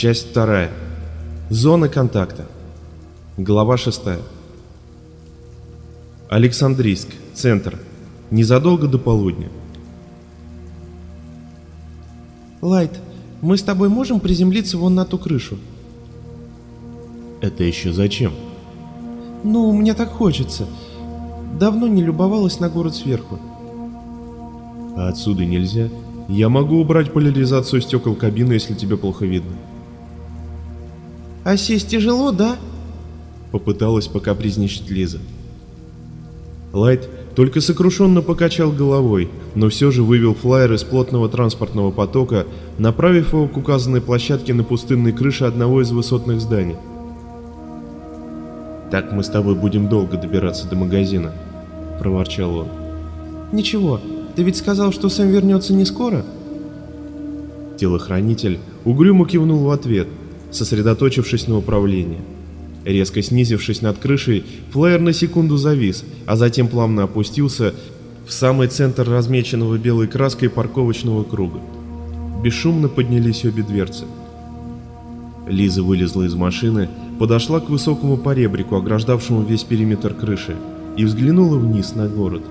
Часть вторая. Зона контакта. Глава шестая. Александрийск. Центр. Незадолго до полудня. Лайт, мы с тобой можем приземлиться вон на ту крышу? Это еще зачем? Ну, мне так хочется. Давно не любовалась на город сверху. А отсюда нельзя? Я могу убрать поляризацию стекол кабины, если тебе плохо видно. А сесть тяжело, да? Попыталась покапризничать Лиза. Лайт только сокрушенно покачал головой, но все же вывел флайер из плотного транспортного потока, направив его к указанной площадке на пустынной крыше одного из высотных зданий. «Так мы с тобой будем долго добираться до магазина», — проворчал он. Ничего, ты ведь сказал, что Сэм вернется не скоро? Телохранитель угрюмо кивнул в ответ, сосредоточившись на управлении. Резко снизившись над крышей, флайер на секунду завис, а затем плавно опустился в самый центр размеченного белой краской парковочного круга. Бесшумно поднялись обе дверцы. Лиза вылезла из машины, подошла к высокому поребрику, ограждавшему весь периметр крыши, и взглянула вниз на город.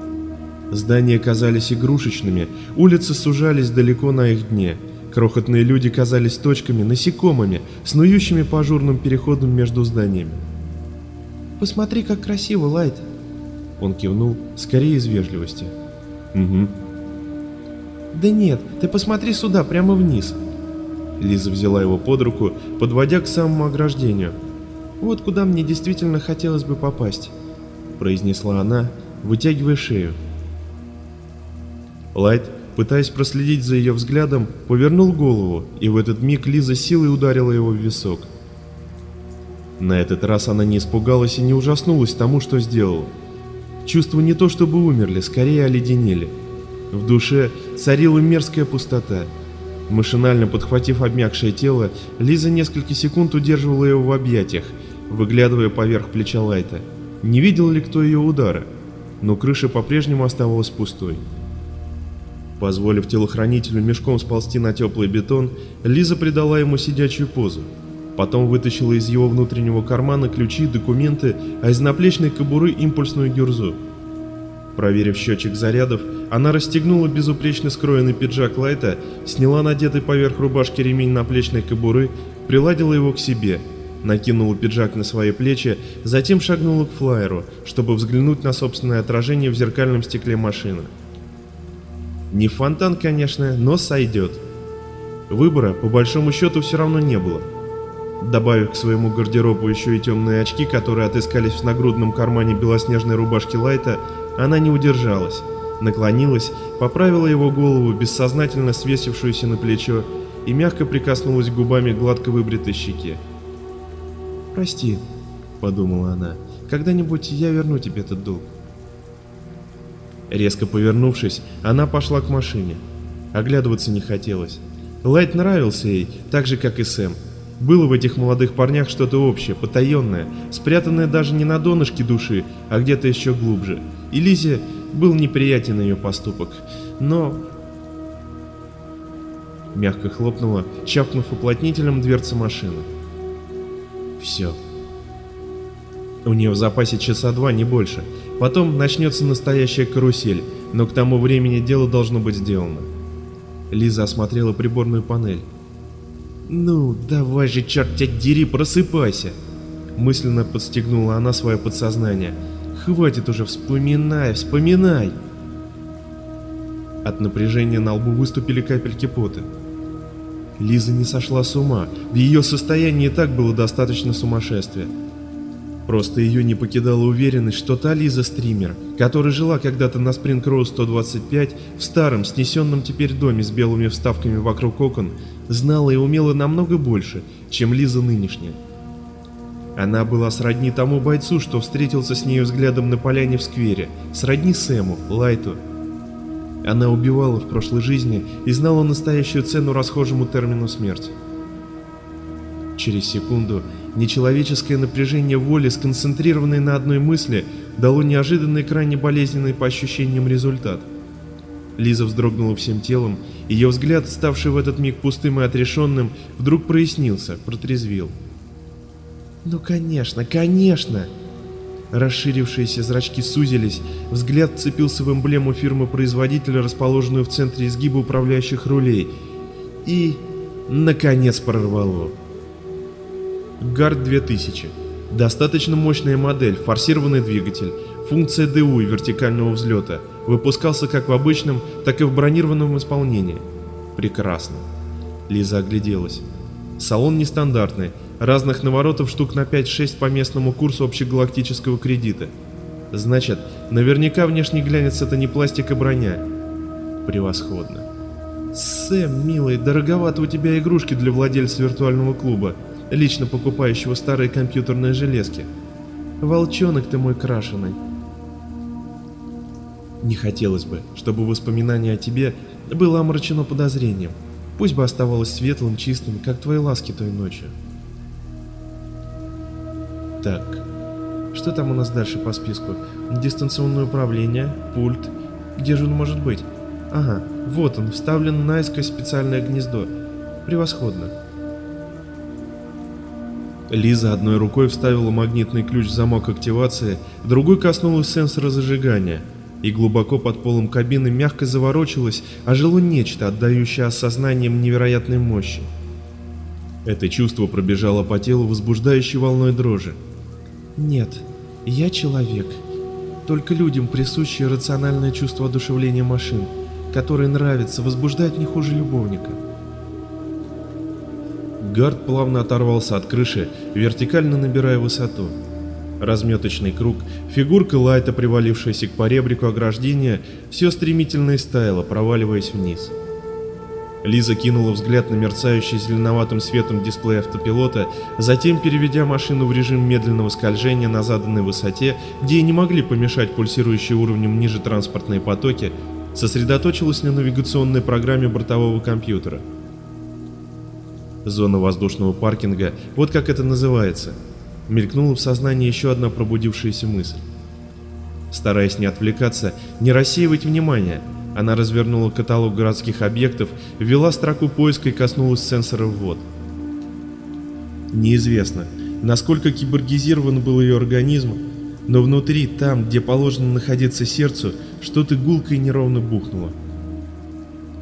Здания казались игрушечными, улицы сужались далеко на их дне, крохотные люди казались точками, насекомыми, снующими по ажурным переходам между зданиями. «Посмотри, как красиво, Лайт!» Он кивнул, скорее из вежливости. «Угу». «Да нет, ты посмотри сюда, прямо вниз!» Лиза взяла его под руку, подводя к самому ограждению. «Вот куда мне действительно хотелось бы попасть», — произнесла она, вытягивая шею. Лайт, пытаясь проследить за ее взглядом, повернул голову, и в этот миг Лиза силой ударила его в висок. На этот раз она не испугалась и не ужаснулась тому, что сделала. Чувства не то чтобы умерли, скорее оледенели. В душе царила мерзкая пустота. Машинально подхватив обмякшее тело, Лиза несколько секунд удерживала его в объятиях, выглядывая поверх плеча Лайта. Не видел ли кто ее удара? Но крыша по-прежнему оставалась пустой. Позволив телохранителю мешком сползти на теплый бетон, Лиза придала ему сидячую позу. Потом вытащила из его внутреннего кармана ключи, документы, а из наплечной кобуры импульсную гюрзу. Проверив счетчик зарядов, она расстегнула безупречно скроенный пиджак Лайта, сняла надетый поверх рубашки ремень наплечной кобуры, приладила его к себе, накинула пиджак на свои плечи, затем шагнула к флайеру, чтобы взглянуть на собственное отражение в зеркальном стекле машины. Не фонтан, конечно, но сойдет. Выбора, по большому счету, все равно не было. Добавив к своему гардеробу еще и темные очки, которые отыскались в нагрудном кармане белоснежной рубашки Лайта, она не удержалась, наклонилась, поправила его голову, бессознательно свесившуюся на плечо, и мягко прикоснулась губами к гладко выбритой щеке. «Прости», — подумала она, — «когда-нибудь я верну тебе этот долг». Резко повернувшись, она пошла к машине. Оглядываться не хотелось. Лайт нравился ей, так же как и Сэм. Было в этих молодых парнях что-то общее, потаенное, спрятанное даже не на донышке души, а где-то еще глубже. И Лизе был неприятен ее поступок. Но... Мягко хлопнула, чавкнув уплотнителем дверца машины. Все. У нее в запасе часа два, не больше. Потом начнется настоящая карусель, но к тому времени дело должно быть сделано. Лиза осмотрела приборную панель. «Ну, давай же, черт тебя дери, просыпайся!» Мысленно подстегнула она свое подсознание. «Хватит уже, вспоминай, вспоминай!» От напряжения на лбу выступили капельки пота. Лиза не сошла с ума, в ее состоянии и так было достаточно сумасшествия. Просто ее не покидала уверенность, что та Лиза стример, которая жила когда-то на Спринг Роуз 125 в старом, снесенном теперь доме с белыми вставками вокруг окон, знала и умела намного больше, чем Лиза нынешняя. Она была сродни тому бойцу, что встретился с ней взглядом на поляне в сквере, сродни Сэму, Лайту. Она убивала в прошлой жизни и знала настоящую цену расхожему термину смерть. Через секунду Нечеловеческое напряжение воли, сконцентрированное на одной мысли, дало неожиданный крайне болезненный по ощущениям результат. Лиза вздрогнула всем телом, ее взгляд, ставший в этот миг пустым и отрешенным, вдруг прояснился, протрезвил. «Ну конечно, конечно!» Расширившиеся зрачки сузились, взгляд вцепился в эмблему фирмы-производителя, расположенную в центре изгиба управляющих рулей, и, наконец, прорвало. Гард 2000. Достаточно мощная модель, форсированный двигатель, функция ДУ и вертикального взлета. Выпускался как в обычном, так и в бронированном исполнении. Прекрасно. Лиза огляделась. Салон нестандартный, разных наворотов штук на 5-6 по местному курсу общегалактического кредита. Значит, наверняка внешний глянец это не пластик и броня. Превосходно. Сэм, милый, дороговато у тебя игрушки для владельца виртуального клуба, лично покупающего старые компьютерные железки. Волчонок ты мой крашеный. Не хотелось бы, чтобы воспоминание о тебе было омрачено подозрением. Пусть бы оставалось светлым, чистым, как твои ласки той ночью. Так, что там у нас дальше по списку? Дистанционное управление, пульт. Где же он может быть? Ага, вот он, вставлен наискось специальное гнездо. Превосходно. Лиза одной рукой вставила магнитный ключ в замок активации, другой коснулась сенсора зажигания, и глубоко под полом кабины мягко заворочилось, ожило нечто, отдающее осознанием невероятной мощи. Это чувство пробежало по телу возбуждающей волной дрожи. Нет, я человек. Только людям присуще рациональное чувство одушевления машин, которое нравится, возбуждает не хуже любовника. Гард плавно оторвался от крыши, вертикально набирая высоту. Разметочный круг, фигурка Лайта, привалившаяся к поребрику ограждения, все стремительно истаяло, проваливаясь вниз. Лиза кинула взгляд на мерцающий зеленоватым светом дисплей автопилота, затем, переведя машину в режим медленного скольжения на заданной высоте, где и не могли помешать пульсирующие уровнем ниже транспортные потоки, сосредоточилась на навигационной программе бортового компьютера. Зона воздушного паркинга, вот как это называется. Мелькнула в сознании еще одна пробудившаяся мысль. Стараясь не отвлекаться, не рассеивать внимание, она развернула каталог городских объектов, ввела строку поиска и коснулась сенсора ввод. Неизвестно, насколько киборгизирован был ее организм, но внутри, там, где положено находиться сердцу, что-то гулко и неровно бухнуло.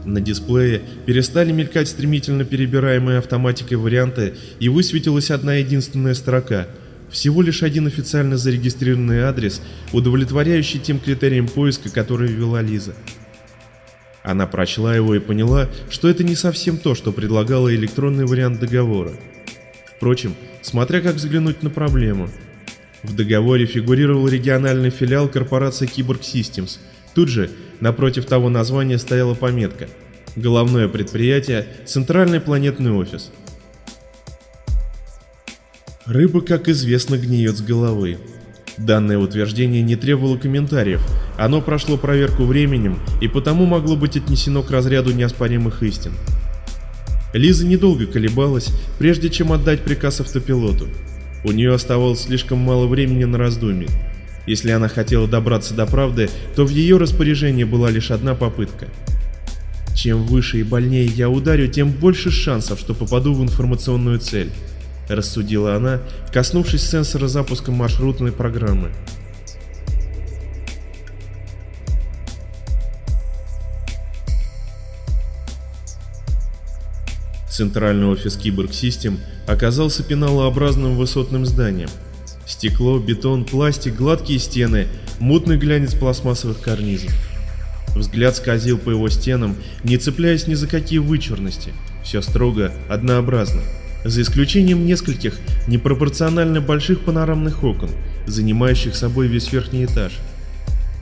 На дисплее перестали мелькать стремительно перебираемые автоматикой варианты и высветилась одна единственная строка. Всего лишь один официально зарегистрированный адрес, удовлетворяющий тем критериям поиска, которые ввела Лиза. Она прочла его и поняла, что это не совсем то, что предлагала электронный вариант договора. Впрочем, смотря как взглянуть на проблему. В договоре фигурировал региональный филиал корпорации Cyborg Systems. Тут же, напротив того названия, стояла пометка «Головное предприятие, Центральный планетный офис». Рыба, как известно, гниет с головы. Данное утверждение не требовало комментариев, оно прошло проверку временем и потому могло быть отнесено к разряду неоспоримых истин. Лиза недолго колебалась, прежде чем отдать приказ автопилоту. У нее оставалось слишком мало времени на раздумье. Если она хотела добраться до правды, то в ее распоряжении была лишь одна попытка. Чем выше и больнее я ударю, тем больше шансов, что попаду в информационную цель, рассудила она, коснувшись сенсора запуска маршрутной программы. Центральный офис Киборг Систем оказался пеналообразным высотным зданием. Стекло, бетон, пластик, гладкие стены, мутный глянец пластмассовых карнизов. Взгляд скользил по его стенам, не цепляясь ни за какие вычурности. Все строго, однообразно. За исключением нескольких непропорционально больших панорамных окон, занимающих собой весь верхний этаж.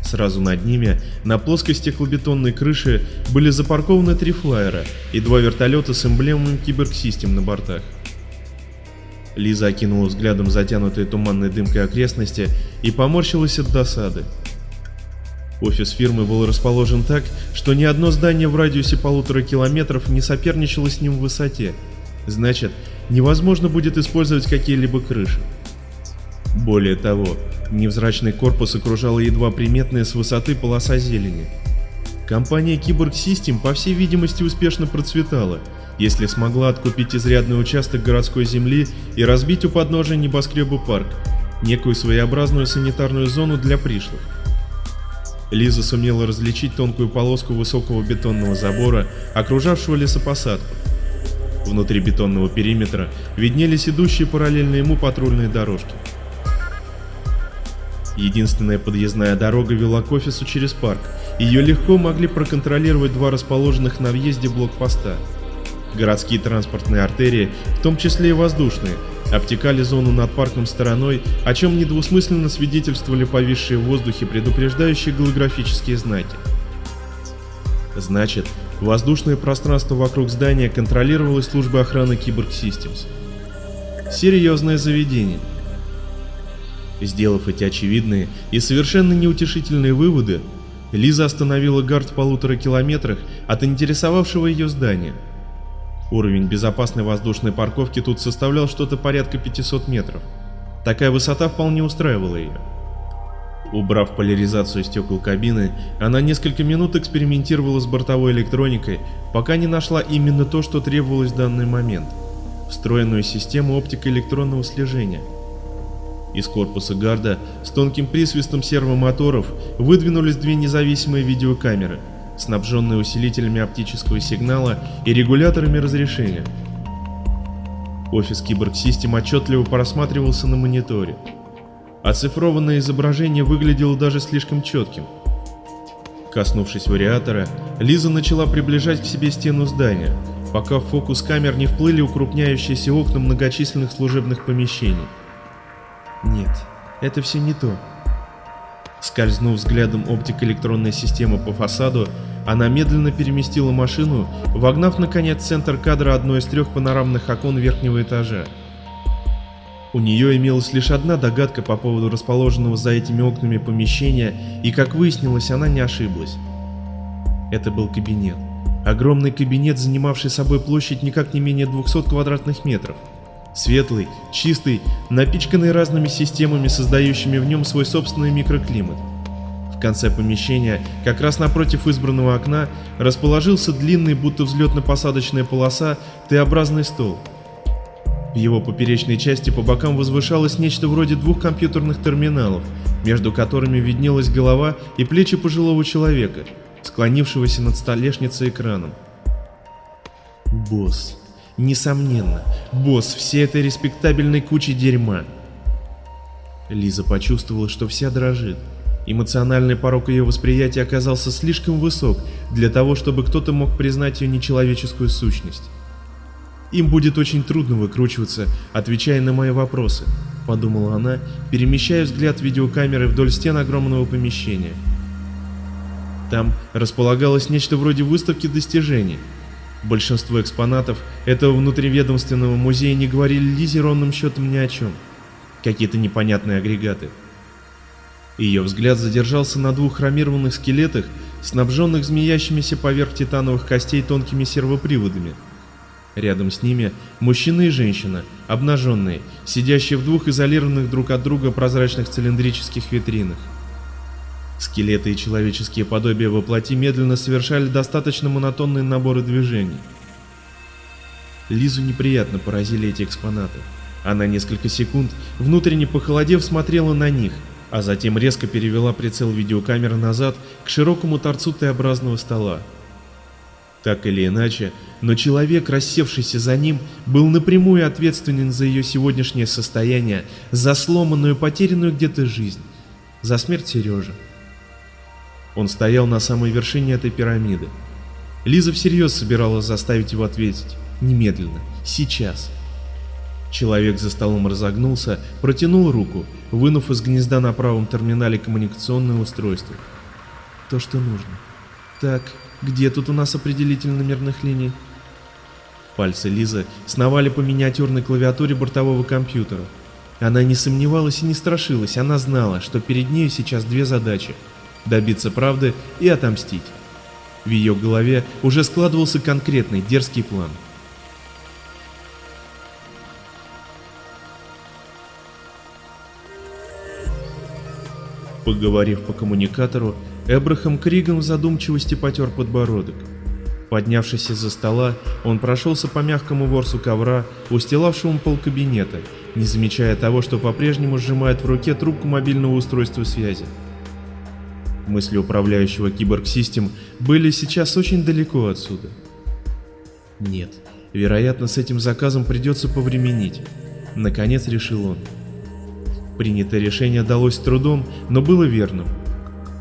Сразу над ними, на плоской стеклобетонной крыше, были запаркованы три флайера и два вертолета с эмблемами киберсистем на бортах. Лиза окинула взглядом затянутые туманной дымкой окрестности и поморщилась от досады. Офис фирмы был расположен так, что ни одно здание в радиусе полутора километров не соперничало с ним в высоте. Значит, невозможно будет использовать какие-либо крыши. Более того, невзрачный корпус окружала едва приметная с высоты полоса зелени. Компания Cyborg System, по всей видимости, успешно процветала, если смогла откупить изрядный участок городской земли и разбить у подножия небоскреба парк, некую своеобразную санитарную зону для пришлых. Лиза сумела различить тонкую полоску высокого бетонного забора, окружавшего лесопосадку. Внутри бетонного периметра виднелись идущие параллельно ему патрульные дорожки. Единственная подъездная дорога вела к офису через парк. Ее легко могли проконтролировать два расположенных на въезде блокпоста. Городские транспортные артерии, в том числе и воздушные, обтекали зону над парком стороной, о чем недвусмысленно свидетельствовали повисшие в воздухе предупреждающие голографические знаки. Значит, воздушное пространство вокруг здания контролировалось службой охраны Cyborg Systems. Серьезное заведение. Сделав эти очевидные и совершенно неутешительные выводы, Лиза остановила гард в полутора километрах от интересовавшего ее здания. Уровень безопасной воздушной парковки тут составлял что-то порядка 500 метров. Такая высота вполне устраивала ее. Убрав поляризацию стекол кабины, она несколько минут экспериментировала с бортовой электроникой, пока не нашла именно то, что требовалось в данный момент – встроенную систему оптико-электронного слежения – из корпуса гарда с тонким присвистом сервомоторов выдвинулись две независимые видеокамеры, снабженные усилителями оптического сигнала и регуляторами разрешения. Офис Cyborg System отчетливо просматривался на мониторе. Оцифрованное изображение выглядело даже слишком четким. Коснувшись вариатора, Лиза начала приближать к себе стену здания, пока в фокус камер не вплыли укрупняющиеся окна многочисленных служебных помещений. Нет, это все не то. Скользнув взглядом оптико-электронной системы по фасаду, она медленно переместила машину, вогнав наконец центр кадра одно из трех панорамных окон верхнего этажа. У нее имелась лишь одна догадка по поводу расположенного за этими окнами помещения, и, как выяснилось, она не ошиблась. Это был кабинет. Огромный кабинет, занимавший собой площадь никак не менее 200 квадратных метров. Светлый, чистый, напичканный разными системами, создающими в нем свой собственный микроклимат. В конце помещения, как раз напротив избранного окна, расположился длинный, будто взлетно-посадочная полоса, Т-образный стол. В его поперечной части по бокам возвышалось нечто вроде двух компьютерных терминалов, между которыми виднелась голова и плечи пожилого человека, склонившегося над столешницей экраном. Босс. Несомненно, босс всей этой респектабельной кучи дерьма. Лиза почувствовала, что вся дрожит. Эмоциональный порог ее восприятия оказался слишком высок для того, чтобы кто-то мог признать ее нечеловеческую сущность. Им будет очень трудно выкручиваться, отвечая на мои вопросы, подумала она, перемещая взгляд видеокамеры вдоль стен огромного помещения. Там располагалось нечто вроде выставки достижений, Большинство экспонатов этого внутриведомственного музея не говорили Лизе ровным счетом ни о чем. Какие-то непонятные агрегаты. Ее взгляд задержался на двух хромированных скелетах, снабженных змеящимися поверх титановых костей тонкими сервоприводами. Рядом с ними мужчина и женщина, обнаженные, сидящие в двух изолированных друг от друга прозрачных цилиндрических витринах. Скелеты и человеческие подобия во плоти медленно совершали достаточно монотонные наборы движений. Лизу неприятно поразили эти экспонаты. Она несколько секунд, внутренне похолодев, смотрела на них, а затем резко перевела прицел видеокамеры назад к широкому торцу Т-образного стола. Так или иначе, но человек, рассевшийся за ним, был напрямую ответственен за ее сегодняшнее состояние, за сломанную, потерянную где-то жизнь, за смерть Сережи. Он стоял на самой вершине этой пирамиды. Лиза всерьез собиралась заставить его ответить. Немедленно. Сейчас. Человек за столом разогнулся, протянул руку, вынув из гнезда на правом терминале коммуникационное устройство. То, что нужно. Так, где тут у нас определитель номерных линий? Пальцы Лизы сновали по миниатюрной клавиатуре бортового компьютера. Она не сомневалась и не страшилась, она знала, что перед ней сейчас две задачи добиться правды и отомстить. В ее голове уже складывался конкретный дерзкий план. Поговорив по коммуникатору, Эбрахам Криган в задумчивости потер подбородок. Поднявшись из-за стола, он прошелся по мягкому ворсу ковра, устилавшему пол кабинета, не замечая того, что по-прежнему сжимает в руке трубку мобильного устройства связи. Мысли управляющего киборг-систем были сейчас очень далеко отсюда. Нет, вероятно, с этим заказом придется повременить. Наконец решил он. Принятое решение далось трудом, но было верным.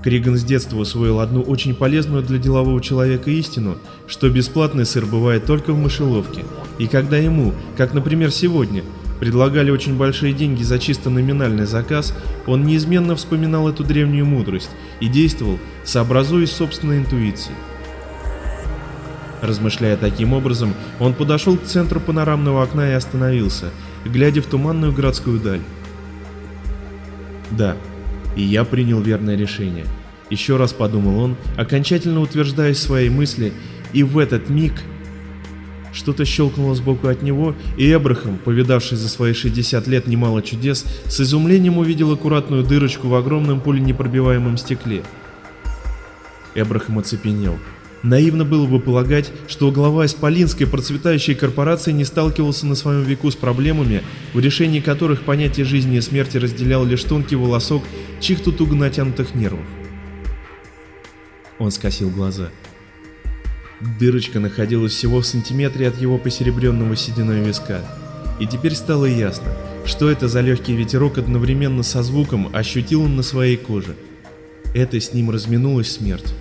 Криган с детства усвоил одну очень полезную для делового человека истину, что бесплатный сыр бывает только в мышеловке, и когда ему, как, например, сегодня, предлагали очень большие деньги за чисто номинальный заказ, он неизменно вспоминал эту древнюю мудрость и действовал, сообразуясь собственной интуицией. Размышляя таким образом, он подошел к центру панорамного окна и остановился, глядя в туманную городскую даль. Да, и я принял верное решение. Еще раз подумал он, окончательно утверждаясь в своей мысли, и в этот миг что-то щелкнуло сбоку от него, и Эбрахам, повидавший за свои 60 лет немало чудес, с изумлением увидел аккуратную дырочку в огромном пуленепробиваемом стекле. Эбрахам оцепенел. Наивно было бы полагать, что глава исполинской процветающей корпорации не сталкивался на своем веку с проблемами, в решении которых понятие жизни и смерти разделял лишь тонкий волосок чьих-то туго натянутых нервов. Он скосил глаза. Дырочка находилась всего в сантиметре от его посеребренного сединой виска. И теперь стало ясно, что это за легкий ветерок одновременно со звуком ощутил он на своей коже. Это с ним разминулась смерть.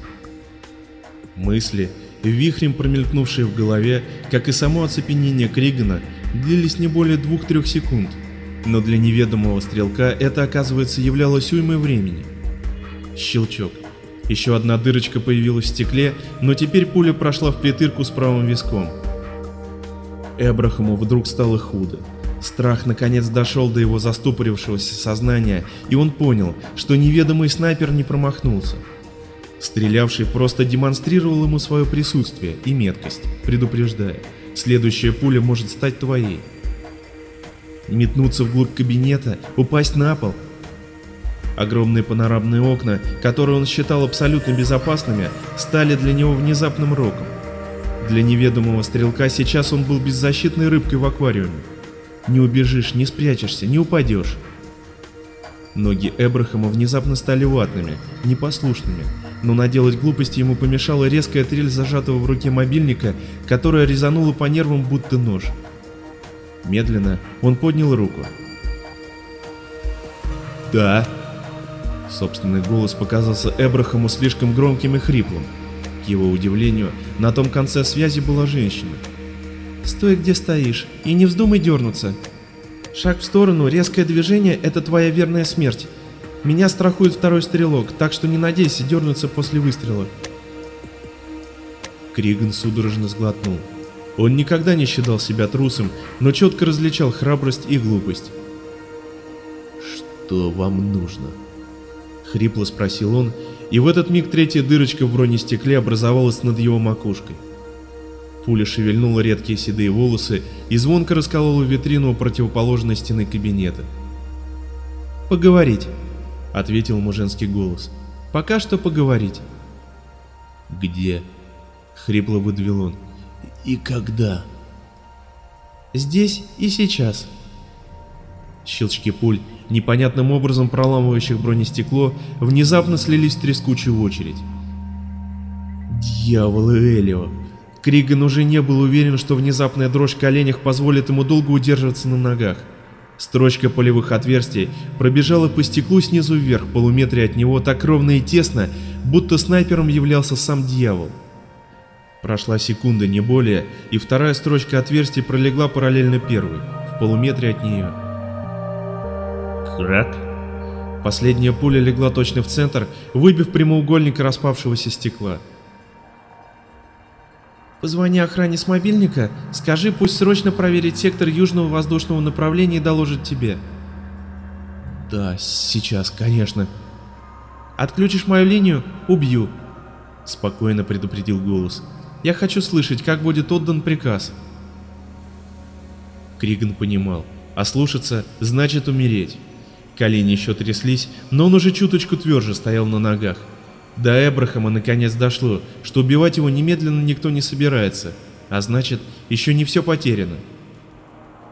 Мысли, вихрем промелькнувшие в голове, как и само оцепенение Кригана, длились не более двух-трех секунд, но для неведомого стрелка это, оказывается, являлось уймой времени. Щелчок. Еще одна дырочка появилась в стекле, но теперь пуля прошла в притырку с правым виском. Эбрахаму вдруг стало худо. Страх наконец дошел до его застопорившегося сознания, и он понял, что неведомый снайпер не промахнулся. Стрелявший просто демонстрировал ему свое присутствие и меткость, предупреждая, следующая пуля может стать твоей. Метнуться вглубь кабинета, упасть на пол. Огромные панорамные окна, которые он считал абсолютно безопасными, стали для него внезапным роком. Для неведомого стрелка сейчас он был беззащитной рыбкой в аквариуме. Не убежишь, не спрячешься, не упадешь. Ноги Эбрахама внезапно стали ватными, непослушными, но наделать глупости ему помешала резкая трель зажатого в руке мобильника, которая резанула по нервам будто нож. Медленно он поднял руку. «Да?» Собственный голос показался Эбрахаму слишком громким и хриплым. К его удивлению, на том конце связи была женщина. «Стой, где стоишь, и не вздумай дернуться. Шаг в сторону, резкое движение — это твоя верная смерть. Меня страхует второй стрелок, так что не надейся дернуться после выстрела. Криган судорожно сглотнул. Он никогда не считал себя трусом, но четко различал храбрость и глупость. «Что вам нужно?» Хрипло спросил он, и в этот миг третья дырочка в бронестекле образовалась над его макушкой. Пуля шевельнула редкие седые волосы и звонко расколола витрину у противоположной стены кабинета. «Поговорить», — ответил ему женский голос. «Пока что поговорить». «Где?» — хрипло выдавил он. «И когда?» «Здесь и сейчас». Щелчки пуль, непонятным образом проламывающих бронестекло, внезапно слились в трескучую очередь. Дьяволы Элио! Криган уже не был уверен, что внезапная дрожь в коленях позволит ему долго удерживаться на ногах. Строчка полевых отверстий пробежала по стеклу снизу вверх, полуметре от него, так ровно и тесно, будто снайпером являлся сам дьявол. Прошла секунда, не более, и вторая строчка отверстий пролегла параллельно первой, в полуметре от нее. Крак. Последняя пуля легла точно в центр, выбив прямоугольник распавшегося стекла. Позвони охране с мобильника, скажи, пусть срочно проверит сектор южного воздушного направления и доложит тебе. Да, сейчас, конечно. Отключишь мою линию — убью. Спокойно предупредил голос. Я хочу слышать, как будет отдан приказ. Криган понимал. Ослушаться — значит умереть. Колени еще тряслись, но он уже чуточку тверже стоял на ногах. До Эбрахама наконец дошло, что убивать его немедленно никто не собирается, а значит, еще не все потеряно.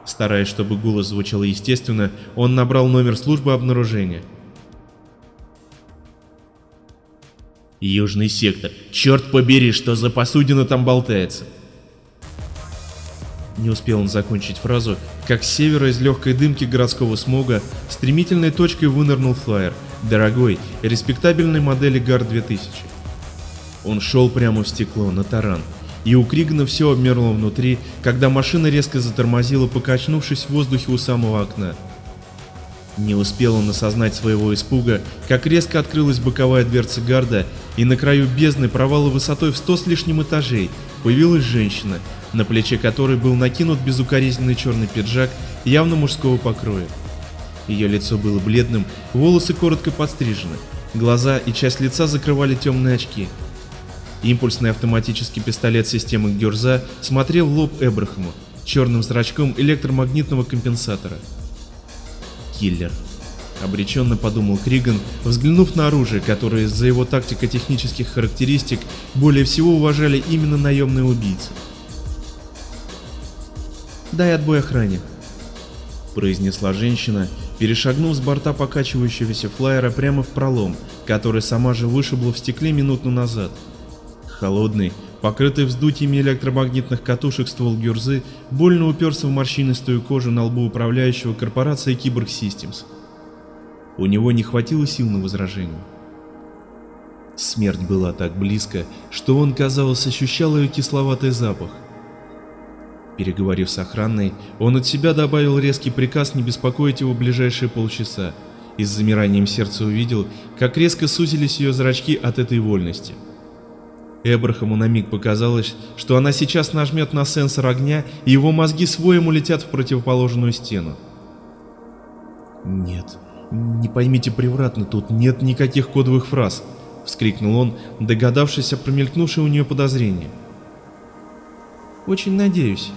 Стараясь, чтобы голос звучал естественно, он набрал номер службы обнаружения. Южный сектор. Черт побери, что за посудина там болтается. Не успел он закончить фразу, как с севера из легкой дымки городского смога стремительной точкой вынырнул флайер, дорогой, респектабельной модели ГАР-2000. Он шел прямо в стекло, на таран, и у Кригана все обмерло внутри, когда машина резко затормозила, покачнувшись в воздухе у самого окна. Не успел он осознать своего испуга, как резко открылась боковая дверца гарда, и на краю бездны провала высотой в сто с лишним этажей появилась женщина, на плече которой был накинут безукоризненный черный пиджак явно мужского покроя. Ее лицо было бледным, волосы коротко подстрижены, глаза и часть лица закрывали темные очки. Импульсный автоматический пистолет системы Гюрза смотрел в лоб Эбрахаму черным зрачком электромагнитного компенсатора. Киллер. Обреченно подумал Криган, взглянув на оружие, которое из-за его тактико-технических характеристик более всего уважали именно наемные убийцы. «Дай отбой охране», — произнесла женщина, перешагнув с борта покачивающегося флайера прямо в пролом, который сама же вышибла в стекле минуту назад. Холодный, покрытый вздутиями электромагнитных катушек ствол гюрзы, больно уперся в морщинистую кожу на лбу управляющего корпорацией Киборг Systems. У него не хватило сил на возражение. Смерть была так близко, что он, казалось, ощущал ее кисловатый запах. Переговорив с охранной, он от себя добавил резкий приказ не беспокоить его ближайшие полчаса и с замиранием сердца увидел, как резко сузились ее зрачки от этой вольности. Эбрахаму на миг показалось, что она сейчас нажмет на сенсор огня, и его мозги своим улетят в противоположную стену. «Нет, не поймите превратно, тут нет никаких кодовых фраз», — вскрикнул он, догадавшись о промелькнувшее у нее подозрение. «Очень надеюсь»,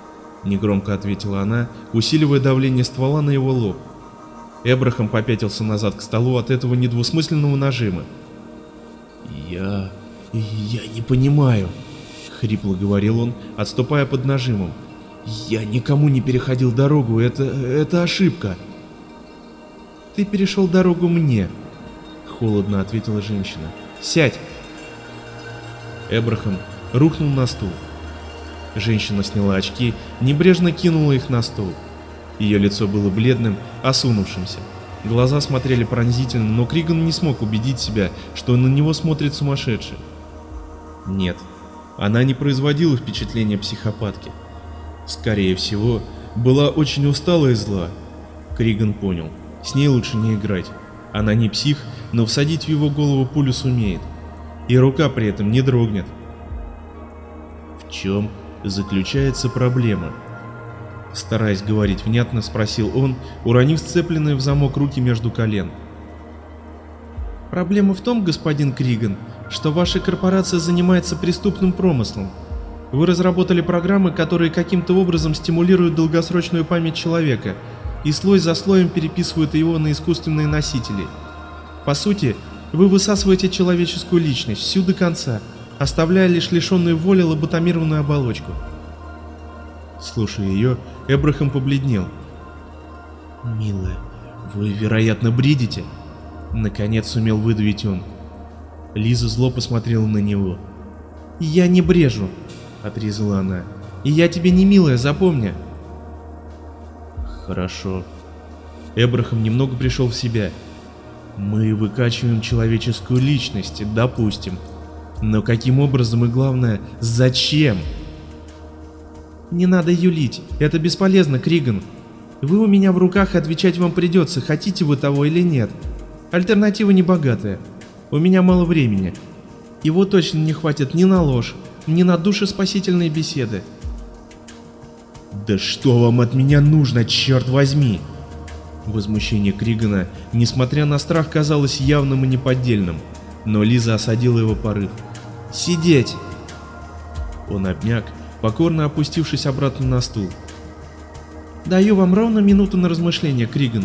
— негромко ответила она, усиливая давление ствола на его лоб. Эбрахам попятился назад к столу от этого недвусмысленного нажима. «Я... я не понимаю», — хрипло говорил он, отступая под нажимом. «Я никому не переходил дорогу, это... это ошибка». «Ты перешел дорогу мне», — холодно ответила женщина. «Сядь!» Эбрахам рухнул на стул. Женщина сняла очки, небрежно кинула их на стол. Ее лицо было бледным, осунувшимся. Глаза смотрели пронзительно, но Криган не смог убедить себя, что на него смотрит сумасшедший. Нет, она не производила впечатления психопатки. Скорее всего, была очень устала и зла. Криган понял, с ней лучше не играть. Она не псих, но всадить в его голову пулю сумеет. И рука при этом не дрогнет. В чем заключается проблема? Стараясь говорить внятно, спросил он, уронив сцепленные в замок руки между колен. Проблема в том, господин Криган, что ваша корпорация занимается преступным промыслом. Вы разработали программы, которые каким-то образом стимулируют долгосрочную память человека, и слой за слоем переписывают его на искусственные носители. По сути, вы высасываете человеческую личность всю до конца, оставляя лишь лишенную воли лоботомированную оболочку. Слушая ее, Эбрахам побледнел. «Милая, вы, вероятно, бредите?» Наконец сумел выдавить он. Лиза зло посмотрела на него. «Я не брежу», — отрезала она. «И я тебе не милая, запомни». «Хорошо». Эбрахам немного пришел в себя. «Мы выкачиваем человеческую личность, допустим. Но каким образом и главное, зачем?» «Не надо юлить, это бесполезно, Криган. Вы у меня в руках, отвечать вам придется, хотите вы того или нет. Альтернатива небогатая. У меня мало времени. Его точно не хватит ни на ложь, ни на душеспасительные беседы. «Да что вам от меня нужно, черт возьми!» Возмущение Кригана, несмотря на страх, казалось явным и неподдельным, но Лиза осадила его порыв. «Сидеть!» Он обмяк, покорно опустившись обратно на стул. «Даю вам ровно минуту на размышление, Криган».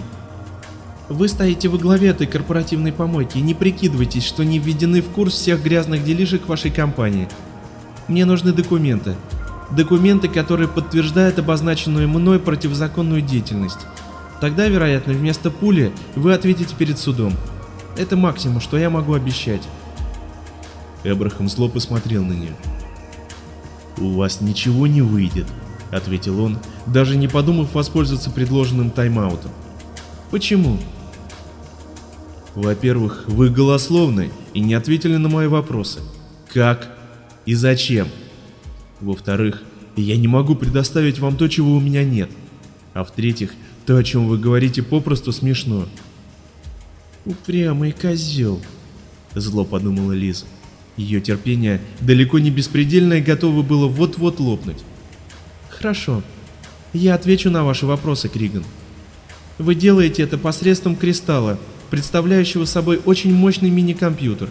Вы стоите во главе этой корпоративной помойки и не прикидывайтесь, что не введены в курс всех грязных делишек вашей компании. Мне нужны документы. Документы, которые подтверждают обозначенную мной противозаконную деятельность. Тогда, вероятно, вместо пули вы ответите перед судом. Это максимум, что я могу обещать. Эбрахам зло посмотрел на нее. «У вас ничего не выйдет», — ответил он, даже не подумав воспользоваться предложенным тайм-аутом. Почему? Во-первых, вы голословны и не ответили на мои вопросы. Как и зачем? Во-вторых, я не могу предоставить вам то, чего у меня нет. А в-третьих, то, о чем вы говорите, попросту смешно. Упрямый козел, зло подумала Лиза. Ее терпение, далеко не беспредельное, готово было вот-вот лопнуть. Хорошо. Я отвечу на ваши вопросы, Криган. Вы делаете это посредством кристалла, представляющего собой очень мощный мини-компьютер.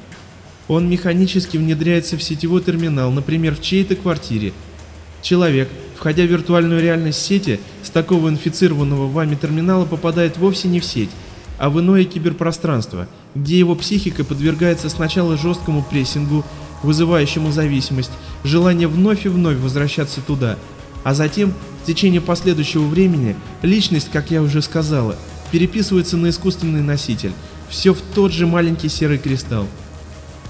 Он механически внедряется в сетевой терминал, например, в чьей-то квартире. Человек, входя в виртуальную реальность сети, с такого инфицированного вами терминала попадает вовсе не в сеть, а в иное киберпространство, где его психика подвергается сначала жесткому прессингу, вызывающему зависимость, желание вновь и вновь возвращаться туда, а затем в течение последующего времени личность, как я уже сказала, переписывается на искусственный носитель, все в тот же маленький серый кристалл.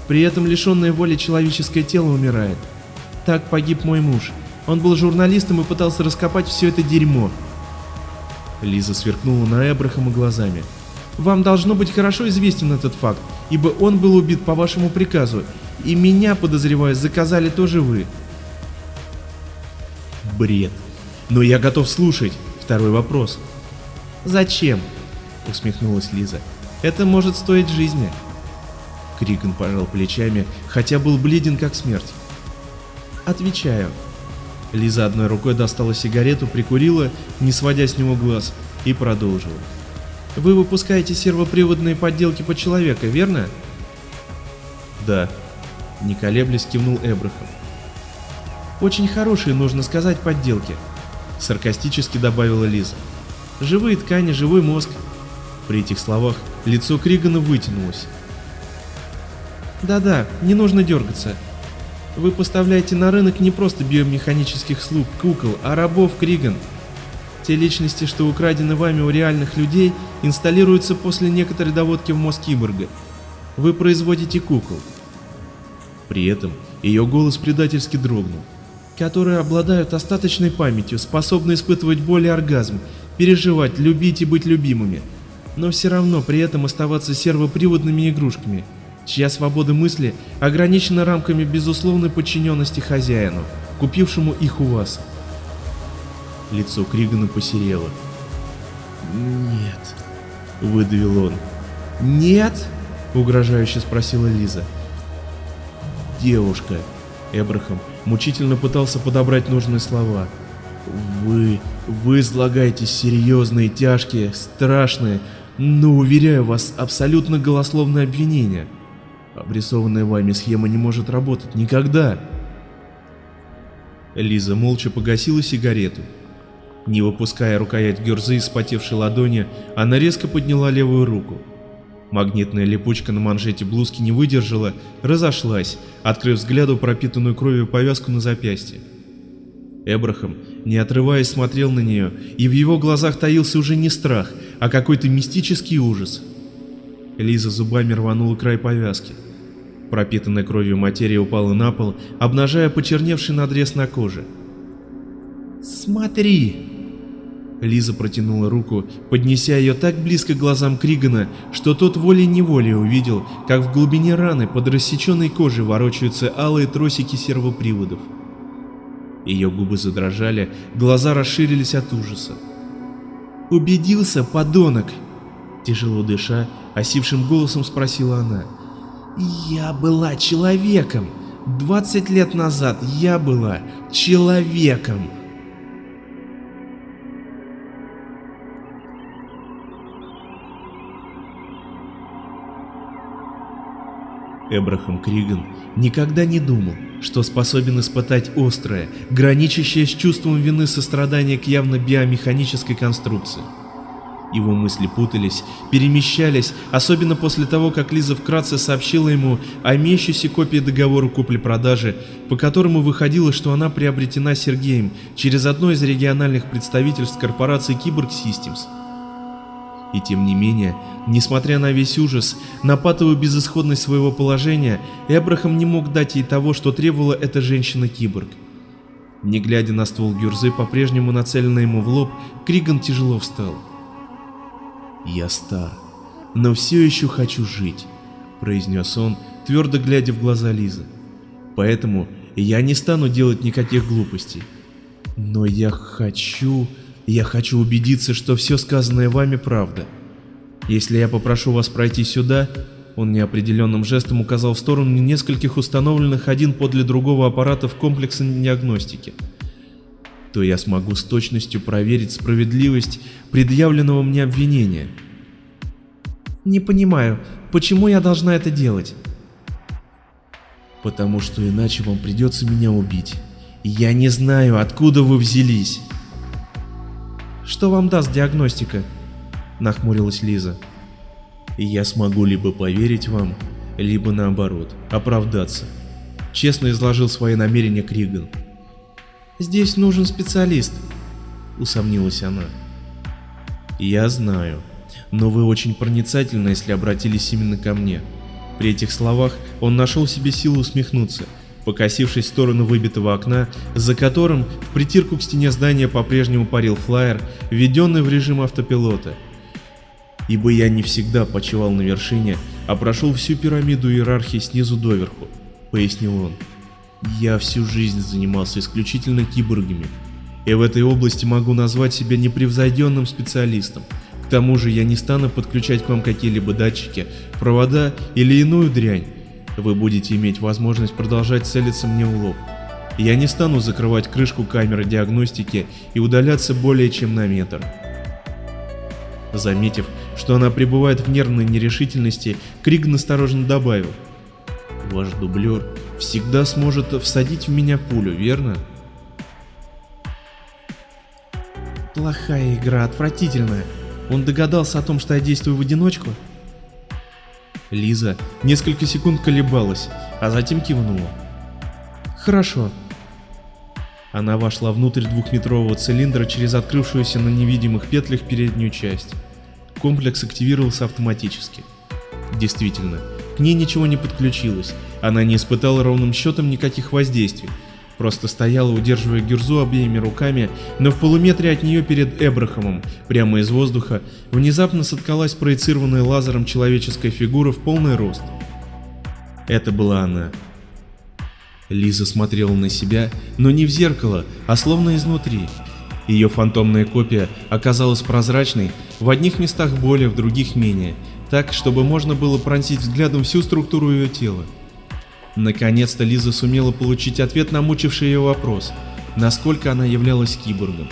При этом лишенное воли человеческое тело умирает. Так погиб мой муж. Он был журналистом и пытался раскопать все это дерьмо. Лиза сверкнула на Эбрахама глазами. Вам должно быть хорошо известен этот факт, ибо он был убит по вашему приказу, и меня, подозреваю, заказали тоже вы. Бред. Но я готов слушать. Второй вопрос. Зачем? Усмехнулась Лиза. Это может стоить жизни. Криган пожал плечами, хотя был бледен как смерть. Отвечаю. Лиза одной рукой достала сигарету, прикурила, не сводя с него глаз, и продолжила. Вы выпускаете сервоприводные подделки по человека, верно? Да. Не колеблясь, кивнул Эбрахам. Очень хорошие, нужно сказать, подделки. Саркастически добавила Лиза. Живые ткани, живой мозг. При этих словах лицо Кригана вытянулось. Да-да, не нужно дергаться. Вы поставляете на рынок не просто биомеханических слуг, кукол, а рабов, Криган. Те личности, что украдены вами у реальных людей, инсталируются после некоторой доводки в мозг киборга. Вы производите кукол. При этом ее голос предательски дрогнул. Которые обладают остаточной памятью, способны испытывать боль и оргазм, переживать, любить и быть любимыми. Но все равно при этом оставаться сервоприводными игрушками, чья свобода мысли ограничена рамками безусловной подчиненности хозяину, купившему их у вас. Лицо Кригана посерело. «Нет», — выдавил он. «Нет?» — угрожающе спросила Лиза. «Девушка», — Эбрахам мучительно пытался подобрать нужные слова. «Вы... вы излагаете серьезные, тяжкие, страшные, но, уверяю вас, абсолютно голословные обвинения. Обрисованная вами схема не может работать никогда». Лиза молча погасила сигарету. Не выпуская рукоять гюрзы из потевшей ладони, она резко подняла левую руку. Магнитная липучка на манжете блузки не выдержала, разошлась, открыв взгляду пропитанную кровью повязку на запястье. Эбрахам, не отрываясь, смотрел на нее, и в его глазах таился уже не страх, а какой-то мистический ужас. Лиза зубами рванула край повязки. Пропитанная кровью материя упала на пол, обнажая почерневший надрез на коже. «Смотри!» Лиза протянула руку, поднеся ее так близко к глазам Кригана, что тот волей-неволей увидел, как в глубине раны под рассеченной кожей ворочаются алые тросики сервоприводов. Ее губы задрожали, глаза расширились от ужаса. «Убедился, подонок!» Тяжело дыша, осипшим голосом спросила она. «Я была человеком! Двадцать лет назад я была человеком!» Эбрахам Криган никогда не думал, что способен испытать острое, граничащее с чувством вины сострадание к явно биомеханической конструкции. Его мысли путались, перемещались, особенно после того, как Лиза вкратце сообщила ему о имеющейся копии договора купли-продажи, по которому выходило, что она приобретена Сергеем через одно из региональных представительств корпорации Киборг Systems. И тем не менее, несмотря на весь ужас, на патовую безысходность своего положения, Эбрахам не мог дать ей того, что требовала эта женщина-киборг. Не глядя на ствол гюрзы, по-прежнему нацеленный ему в лоб, Криган тяжело встал. «Я стар, но все еще хочу жить», — произнес он, твердо глядя в глаза Лизы. «Поэтому я не стану делать никаких глупостей. Но я хочу... Я хочу убедиться, что все сказанное вами правда. Если я попрошу вас пройти сюда, он неопределенным жестом указал в сторону нескольких установленных один подле другого аппаратов комплекса диагностики, то я смогу с точностью проверить справедливость предъявленного мне обвинения. Не понимаю, почему я должна это делать? Потому что иначе вам придется меня убить. Я не знаю, откуда вы взялись. Что вам даст диагностика? Нахмурилась Лиза. Я смогу либо поверить вам, либо наоборот, оправдаться. Честно изложил свои намерения Криган. Здесь нужен специалист, усомнилась она. Я знаю, но вы очень проницательны, если обратились именно ко мне. При этих словах он нашел себе силу усмехнуться покосившись в сторону выбитого окна, за которым в притирку к стене здания по-прежнему парил флайер, введенный в режим автопилота. Ибо я не всегда почивал на вершине, а прошел всю пирамиду иерархии снизу доверху, пояснил он. Я всю жизнь занимался исключительно киборгами, и в этой области могу назвать себя непревзойденным специалистом. К тому же я не стану подключать к вам какие-либо датчики, провода или иную дрянь, вы будете иметь возможность продолжать целиться мне в лоб. Я не стану закрывать крышку камеры диагностики и удаляться более чем на метр. Заметив, что она пребывает в нервной нерешительности, Криг настороженно добавил. Ваш дублер всегда сможет всадить в меня пулю, верно? Плохая игра, отвратительная. Он догадался о том, что я действую в одиночку? Лиза несколько секунд колебалась, а затем кивнула. «Хорошо». Она вошла внутрь двухметрового цилиндра через открывшуюся на невидимых петлях переднюю часть. Комплекс активировался автоматически. Действительно, к ней ничего не подключилось, она не испытала ровным счетом никаких воздействий, Просто стояла, удерживая гюрзу обеими руками, но в полуметре от нее перед Эбрахамом, прямо из воздуха, внезапно соткалась проецированная лазером человеческая фигура в полный рост. Это была она. Лиза смотрела на себя, но не в зеркало, а словно изнутри. Ее фантомная копия оказалась прозрачной, в одних местах более, в других менее, так, чтобы можно было пронзить взглядом всю структуру ее тела. Наконец-то Лиза сумела получить ответ на мучивший ее вопрос, насколько она являлась киборгом.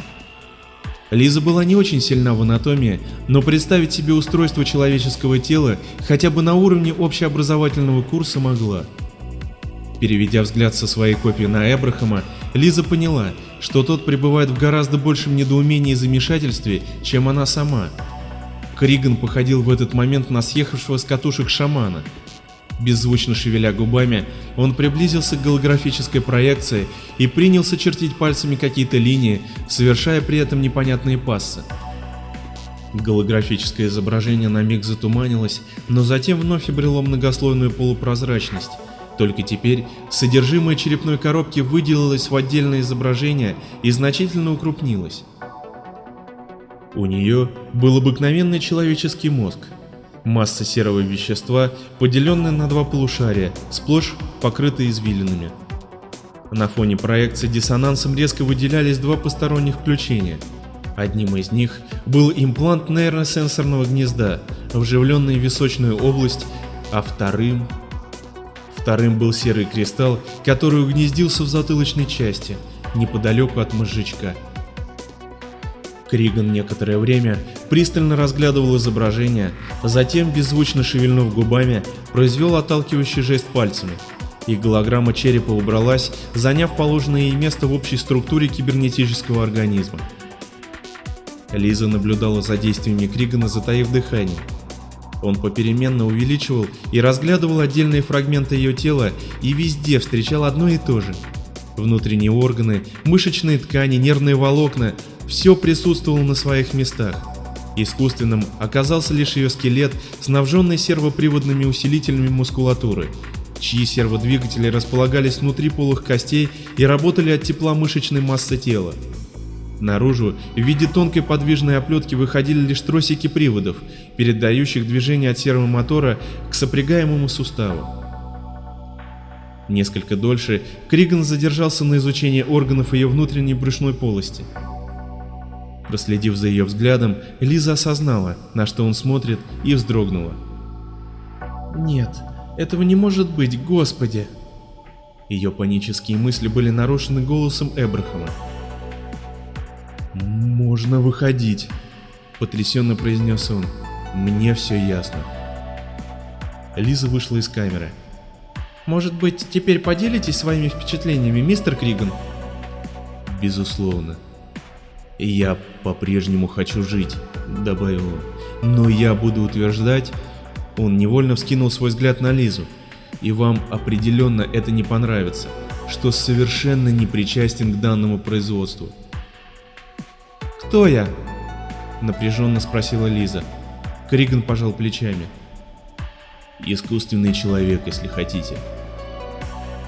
Лиза была не очень сильна в анатомии, но представить себе устройство человеческого тела хотя бы на уровне общеобразовательного курса могла. Переведя взгляд со своей копии на Эбрахама, Лиза поняла, что тот пребывает в гораздо большем недоумении и замешательстве, чем она сама. Криган походил в этот момент на съехавшего с катушек шамана, Беззвучно шевеля губами, он приблизился к голографической проекции и принялся чертить пальцами какие-то линии, совершая при этом непонятные пассы. Голографическое изображение на миг затуманилось, но затем вновь обрело многослойную полупрозрачность. Только теперь содержимое черепной коробки выделилось в отдельное изображение и значительно укрупнилось. У нее был обыкновенный человеческий мозг, масса серого вещества, поделенная на два полушария, сплошь покрытые извилинами. На фоне проекции диссонансом резко выделялись два посторонних включения. Одним из них был имплант нейросенсорного гнезда, вживленный в височную область, а вторым... Вторым был серый кристалл, который угнездился в затылочной части, неподалеку от мозжечка. Криган некоторое время пристально разглядывал изображение, затем, беззвучно шевельнув губами, произвел отталкивающий жест пальцами, и голограмма черепа убралась, заняв положенное ей место в общей структуре кибернетического организма. Лиза наблюдала за действиями Кригана, затаив дыхание. Он попеременно увеличивал и разглядывал отдельные фрагменты ее тела и везде встречал одно и то же. Внутренние органы, мышечные ткани, нервные волокна – все присутствовало на своих местах. Искусственным оказался лишь ее скелет, снабженный сервоприводными усилителями мускулатуры, чьи серводвигатели располагались внутри полых костей и работали от тепла мышечной массы тела. Наружу в виде тонкой подвижной оплетки выходили лишь тросики приводов, передающих движение от сервомотора к сопрягаемому суставу. Несколько дольше Криган задержался на изучении органов ее внутренней брюшной полости. Проследив за ее взглядом, Лиза осознала, на что он смотрит, и вздрогнула. «Нет, этого не может быть, Господи!» Ее панические мысли были нарушены голосом Эбрахама. «Можно выходить», — потрясенно произнес он. «Мне все ясно». Лиза вышла из камеры. «Может быть, теперь поделитесь своими впечатлениями, мистер Криган?» «Безусловно. Я по-прежнему хочу жить», — добавил он. «Но я буду утверждать...» Он невольно вскинул свой взгляд на Лизу. «И вам определенно это не понравится, что совершенно не причастен к данному производству». «Кто я?» — напряженно спросила Лиза. Криган пожал плечами. «Искусственный человек, если хотите.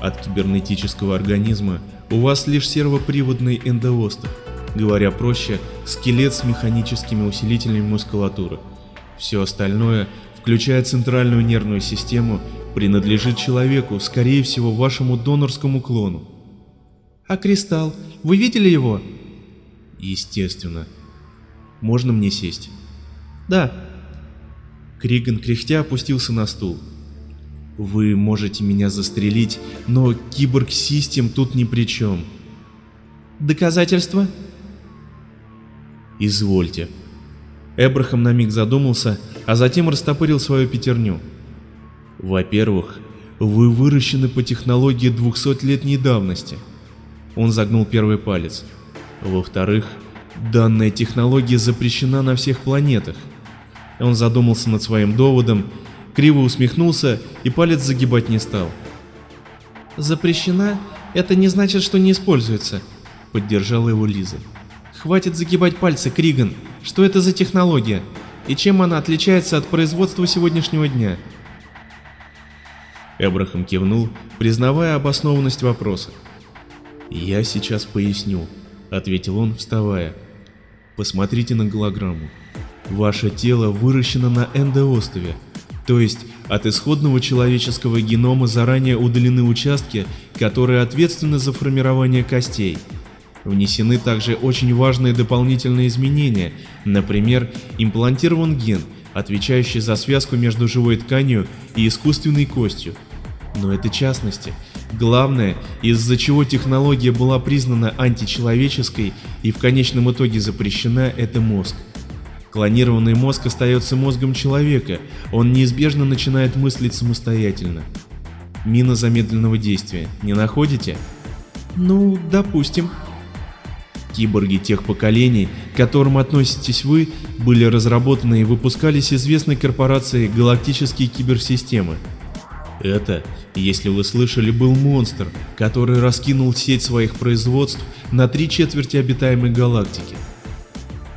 От кибернетического организма у вас лишь сервоприводный эндоостов, говоря проще, скелет с механическими усилителями мускулатуры. Все остальное, включая центральную нервную систему, принадлежит человеку, скорее всего, вашему донорскому клону. А кристалл? Вы видели его? Естественно. Можно мне сесть? Да. Криган кряхтя опустился на стул. Вы можете меня застрелить, но киборг-систем тут ни при чем. Доказательства? Извольте. Эбрахам на миг задумался, а затем растопырил свою пятерню. Во-первых, вы выращены по технологии 200-летней давности. Он загнул первый палец. Во-вторых, данная технология запрещена на всех планетах. Он задумался над своим доводом, криво усмехнулся и палец загибать не стал. «Запрещена? Это не значит, что не используется», — поддержала его Лиза. «Хватит загибать пальцы, Криган. Что это за технология? И чем она отличается от производства сегодняшнего дня?» Эбрахам кивнул, признавая обоснованность вопроса. «Я сейчас поясню», — ответил он, вставая. «Посмотрите на голограмму. Ваше тело выращено на эндоостове, то есть от исходного человеческого генома заранее удалены участки, которые ответственны за формирование костей. Внесены также очень важные дополнительные изменения, например, имплантирован ген, отвечающий за связку между живой тканью и искусственной костью. Но это частности. Главное, из-за чего технология была признана античеловеческой и в конечном итоге запрещена, это мозг. Клонированный мозг остается мозгом человека, он неизбежно начинает мыслить самостоятельно. Мина замедленного действия, не находите? Ну, допустим. Киборги тех поколений, к которым относитесь вы, были разработаны и выпускались известной корпорацией галактические киберсистемы. Это, если вы слышали, был монстр, который раскинул сеть своих производств на три четверти обитаемой галактики.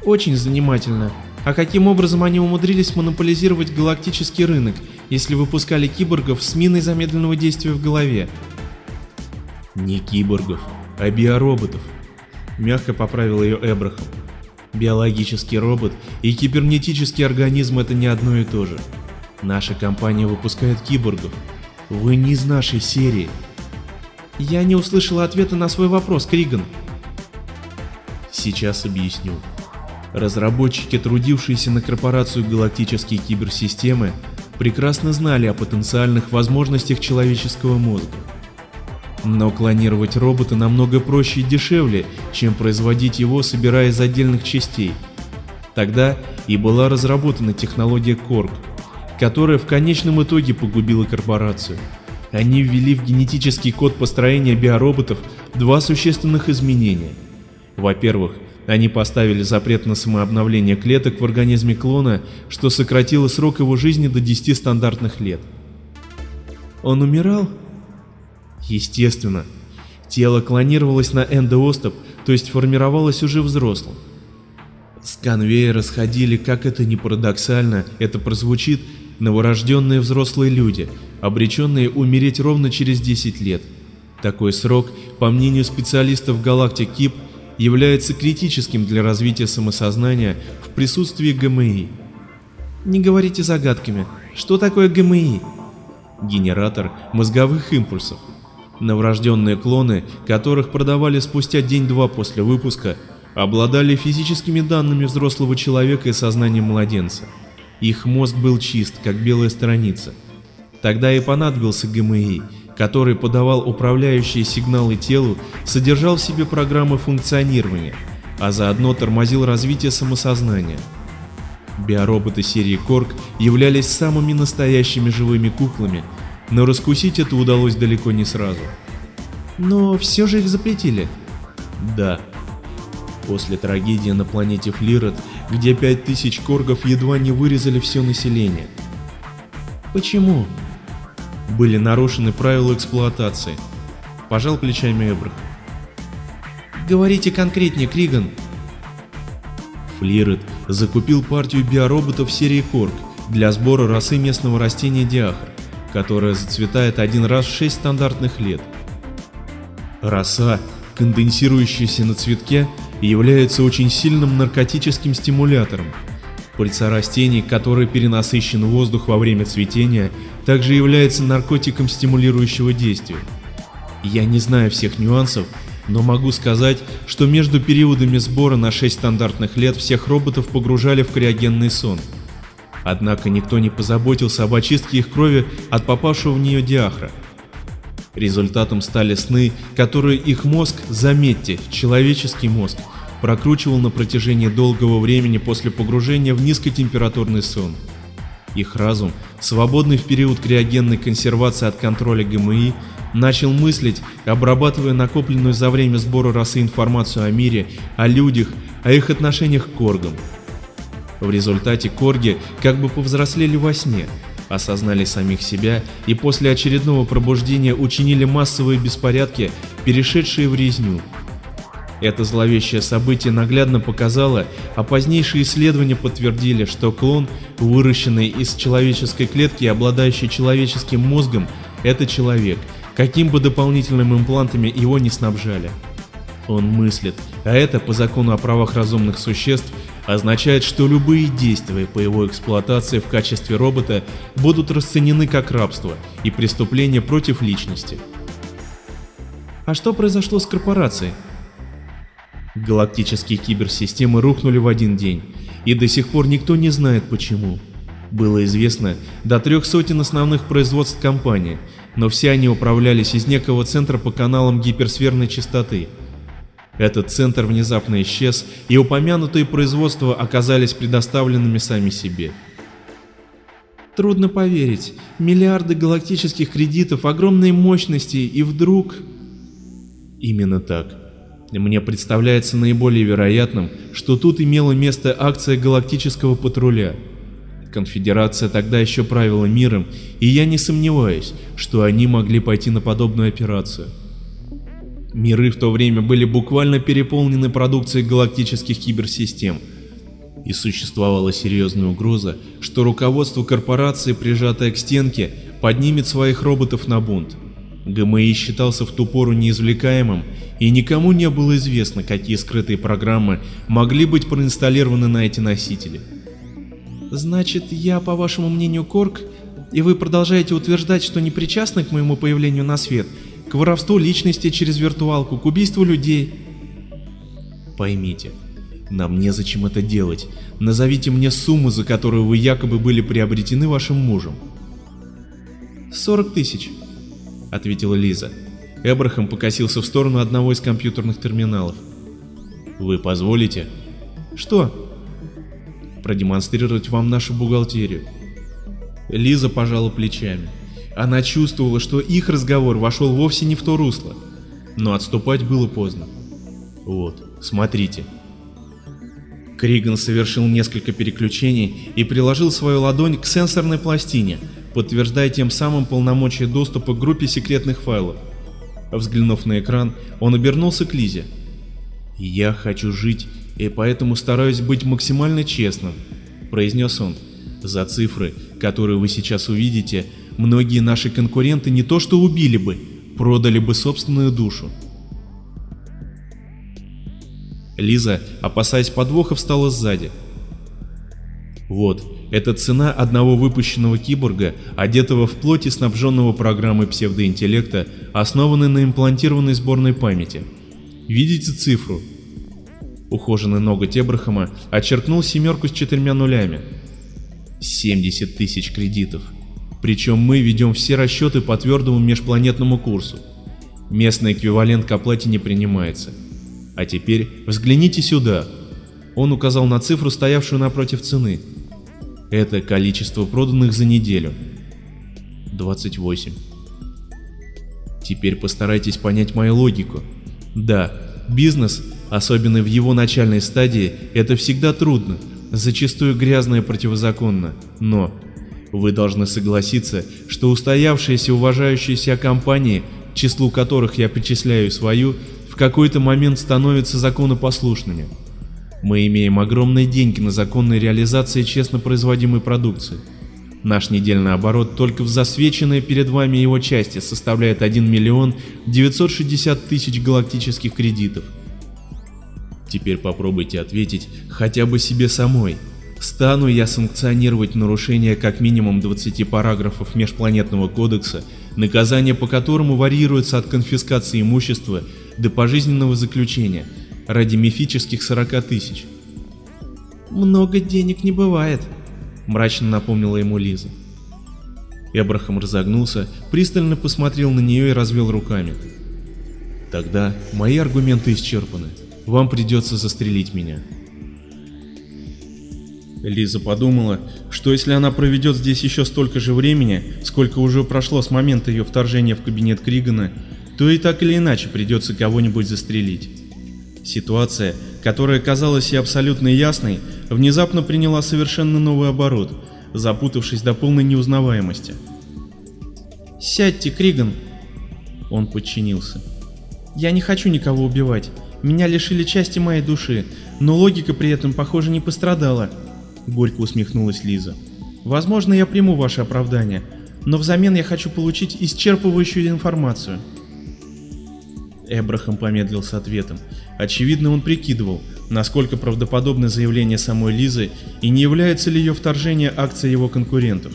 Очень занимательно. А каким образом они умудрились монополизировать галактический рынок, если выпускали киборгов с миной замедленного действия в голове? Не киборгов, а биороботов. Мягко поправил ее Эбрахам. Биологический робот и кибернетический организм это не одно и то же. Наша компания выпускает киборгов. Вы не из нашей серии. Я не услышала ответа на свой вопрос, Криган. Сейчас объясню. Разработчики, трудившиеся на корпорацию галактические киберсистемы, прекрасно знали о потенциальных возможностях человеческого мозга. Но клонировать робота намного проще и дешевле, чем производить его, собирая из отдельных частей. Тогда и была разработана технология Корг, которая в конечном итоге погубила корпорацию. Они ввели в генетический код построения биороботов два существенных изменения. Во-первых, Они поставили запрет на самообновление клеток в организме клона, что сократило срок его жизни до 10 стандартных лет. Он умирал? Естественно. Тело клонировалось на эндоостов, то есть формировалось уже взрослым. С конвейера сходили, как это ни парадоксально, это прозвучит, новорожденные взрослые люди, обреченные умереть ровно через 10 лет. Такой срок, по мнению специалистов галактик КИП, является критическим для развития самосознания в присутствии ГМИ. Не говорите загадками. Что такое ГМИ? Генератор мозговых импульсов. Новорожденные клоны, которых продавали спустя день-два после выпуска, обладали физическими данными взрослого человека и сознанием младенца. Их мозг был чист, как белая страница. Тогда и понадобился ГМИ, который подавал управляющие сигналы телу, содержал в себе программы функционирования, а заодно тормозил развитие самосознания. Биороботы серии Корг являлись самыми настоящими живыми куклами, но раскусить это удалось далеко не сразу. Но все же их запретили. Да. После трагедии на планете Флирот, где 5000 коргов едва не вырезали все население. Почему? Были нарушены правила эксплуатации. Пожал плечами Эбрах. Говорите конкретнее, Криган. Флирет закупил партию биороботов серии Корг для сбора росы местного растения диахр, которое зацветает один раз в 6 стандартных лет. Роса, конденсирующаяся на цветке, является очень сильным наркотическим стимулятором. Пыльца растений, которой перенасыщен воздух во время цветения, также является наркотиком стимулирующего действия. Я не знаю всех нюансов, но могу сказать, что между периодами сбора на 6 стандартных лет всех роботов погружали в криогенный сон. Однако никто не позаботился об очистке их крови от попавшего в нее диахра. Результатом стали сны, которые их мозг, заметьте, человеческий мозг, прокручивал на протяжении долгого времени после погружения в низкотемпературный сон. Их разум, свободный в период криогенной консервации от контроля ГМИ, начал мыслить, обрабатывая накопленную за время сбора росы информацию о мире, о людях, о их отношениях к коргам. В результате корги как бы повзрослели во сне, осознали самих себя и после очередного пробуждения учинили массовые беспорядки, перешедшие в резню. Это зловещее событие наглядно показало, а позднейшие исследования подтвердили, что клон, выращенный из человеческой клетки и обладающий человеческим мозгом, это человек, каким бы дополнительными имплантами его не снабжали. Он мыслит, а это по закону о правах разумных существ означает, что любые действия по его эксплуатации в качестве робота будут расценены как рабство и преступление против личности. А что произошло с корпорацией? Галактические киберсистемы рухнули в один день, и до сих пор никто не знает почему. Было известно до трех сотен основных производств компании, но все они управлялись из некого центра по каналам гиперсферной частоты. Этот центр внезапно исчез, и упомянутые производства оказались предоставленными сами себе. Трудно поверить. Миллиарды галактических кредитов, огромные мощности, и вдруг... Именно так. Мне представляется наиболее вероятным, что тут имела место акция галактического патруля. Конфедерация тогда еще правила миром, и я не сомневаюсь, что они могли пойти на подобную операцию. Миры в то время были буквально переполнены продукцией галактических киберсистем, и существовала серьезная угроза, что руководство корпорации, прижатое к стенке, поднимет своих роботов на бунт. ГМИ считался в ту пору неизвлекаемым, и никому не было известно, какие скрытые программы могли быть проинсталлированы на эти носители. Значит, я, по вашему мнению, Корк, и вы продолжаете утверждать, что не причастны к моему появлению на свет, к воровству личности через виртуалку, к убийству людей? Поймите, нам незачем это делать. Назовите мне сумму, за которую вы якобы были приобретены вашим мужем. 40 тысяч, ответила Лиза. Эбрахам покосился в сторону одного из компьютерных терминалов. «Вы позволите?» «Что?» «Продемонстрировать вам нашу бухгалтерию». Лиза пожала плечами. Она чувствовала, что их разговор вошел вовсе не в то русло, но отступать было поздно. «Вот, смотрите». Криган совершил несколько переключений и приложил свою ладонь к сенсорной пластине, подтверждая тем самым полномочия доступа к группе секретных файлов. Взглянув на экран, он обернулся к Лизе. «Я хочу жить, и поэтому стараюсь быть максимально честным», — произнес он. «За цифры, которые вы сейчас увидите, многие наши конкуренты не то что убили бы, продали бы собственную душу. Лиза, опасаясь подвоха, встала сзади. Вот, это цена одного выпущенного киборга, одетого в плоть и снабженного программой псевдоинтеллекта, основанной на имплантированной сборной памяти. Видите цифру? Ухоженный ноготь Эбрахама очеркнул семерку с четырьмя нулями. 70 тысяч кредитов. Причем мы ведем все расчеты по твердому межпланетному курсу. Местный эквивалент к оплате не принимается. А теперь взгляните сюда. Он указал на цифру, стоявшую напротив цены. Это количество проданных за неделю. 28. Теперь постарайтесь понять мою логику. Да, бизнес, особенно в его начальной стадии, это всегда трудно, зачастую грязно и противозаконно, но вы должны согласиться, что устоявшиеся уважающиеся компании, числу которых я причисляю свою, в какой-то момент становятся законопослушными. Мы имеем огромные деньги на законной реализации честно производимой продукции. Наш недельный оборот только в засвеченной перед вами его части составляет 1 миллион 960 тысяч галактических кредитов. Теперь попробуйте ответить хотя бы себе самой, Стану я санкционировать нарушение как минимум 20 параграфов Межпланетного кодекса, наказание по которому варьируется от конфискации имущества до пожизненного заключения, ради мифических 40 тысяч. «Много денег не бывает», — мрачно напомнила ему Лиза. Эбрахам разогнулся, пристально посмотрел на нее и развел руками. «Тогда мои аргументы исчерпаны. Вам придется застрелить меня». Лиза подумала, что если она проведет здесь еще столько же времени, сколько уже прошло с момента ее вторжения в кабинет Кригана, то и так или иначе придется кого-нибудь застрелить. Ситуация, которая казалась ей абсолютно ясной, внезапно приняла совершенно новый оборот, запутавшись до полной неузнаваемости. «Сядьте, Криган!» Он подчинился. «Я не хочу никого убивать. Меня лишили части моей души, но логика при этом, похоже, не пострадала. Горько усмехнулась Лиза. Возможно, я приму ваше оправдание, но взамен я хочу получить исчерпывающую информацию. Эбрахам помедлил с ответом. Очевидно, он прикидывал, насколько правдоподобно заявление самой Лизы и не является ли ее вторжение акцией его конкурентов.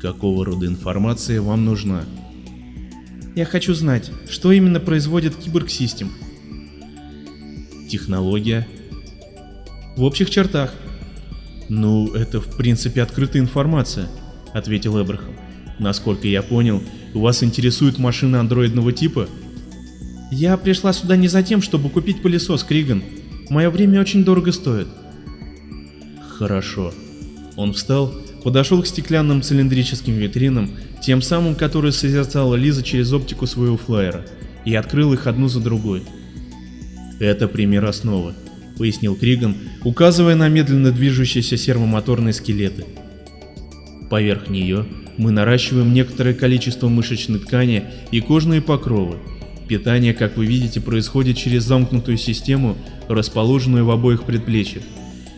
Какого рода информация вам нужна? Я хочу знать, что именно производит Киборг Систем. Технология? В общих чертах. «Ну, это в принципе открытая информация», — ответил Эбрахам. «Насколько я понял, вас интересуют машины андроидного типа?» «Я пришла сюда не за тем, чтобы купить пылесос, Криган. Мое время очень дорого стоит». «Хорошо». Он встал, подошел к стеклянным цилиндрическим витринам, тем самым, которые созерцала Лиза через оптику своего флайера, и открыл их одну за другой. Это пример основы пояснил Криган, указывая на медленно движущиеся сервомоторные скелеты. Поверх нее мы наращиваем некоторое количество мышечной ткани и кожные покровы. Питание, как вы видите, происходит через замкнутую систему, расположенную в обоих предплечьях.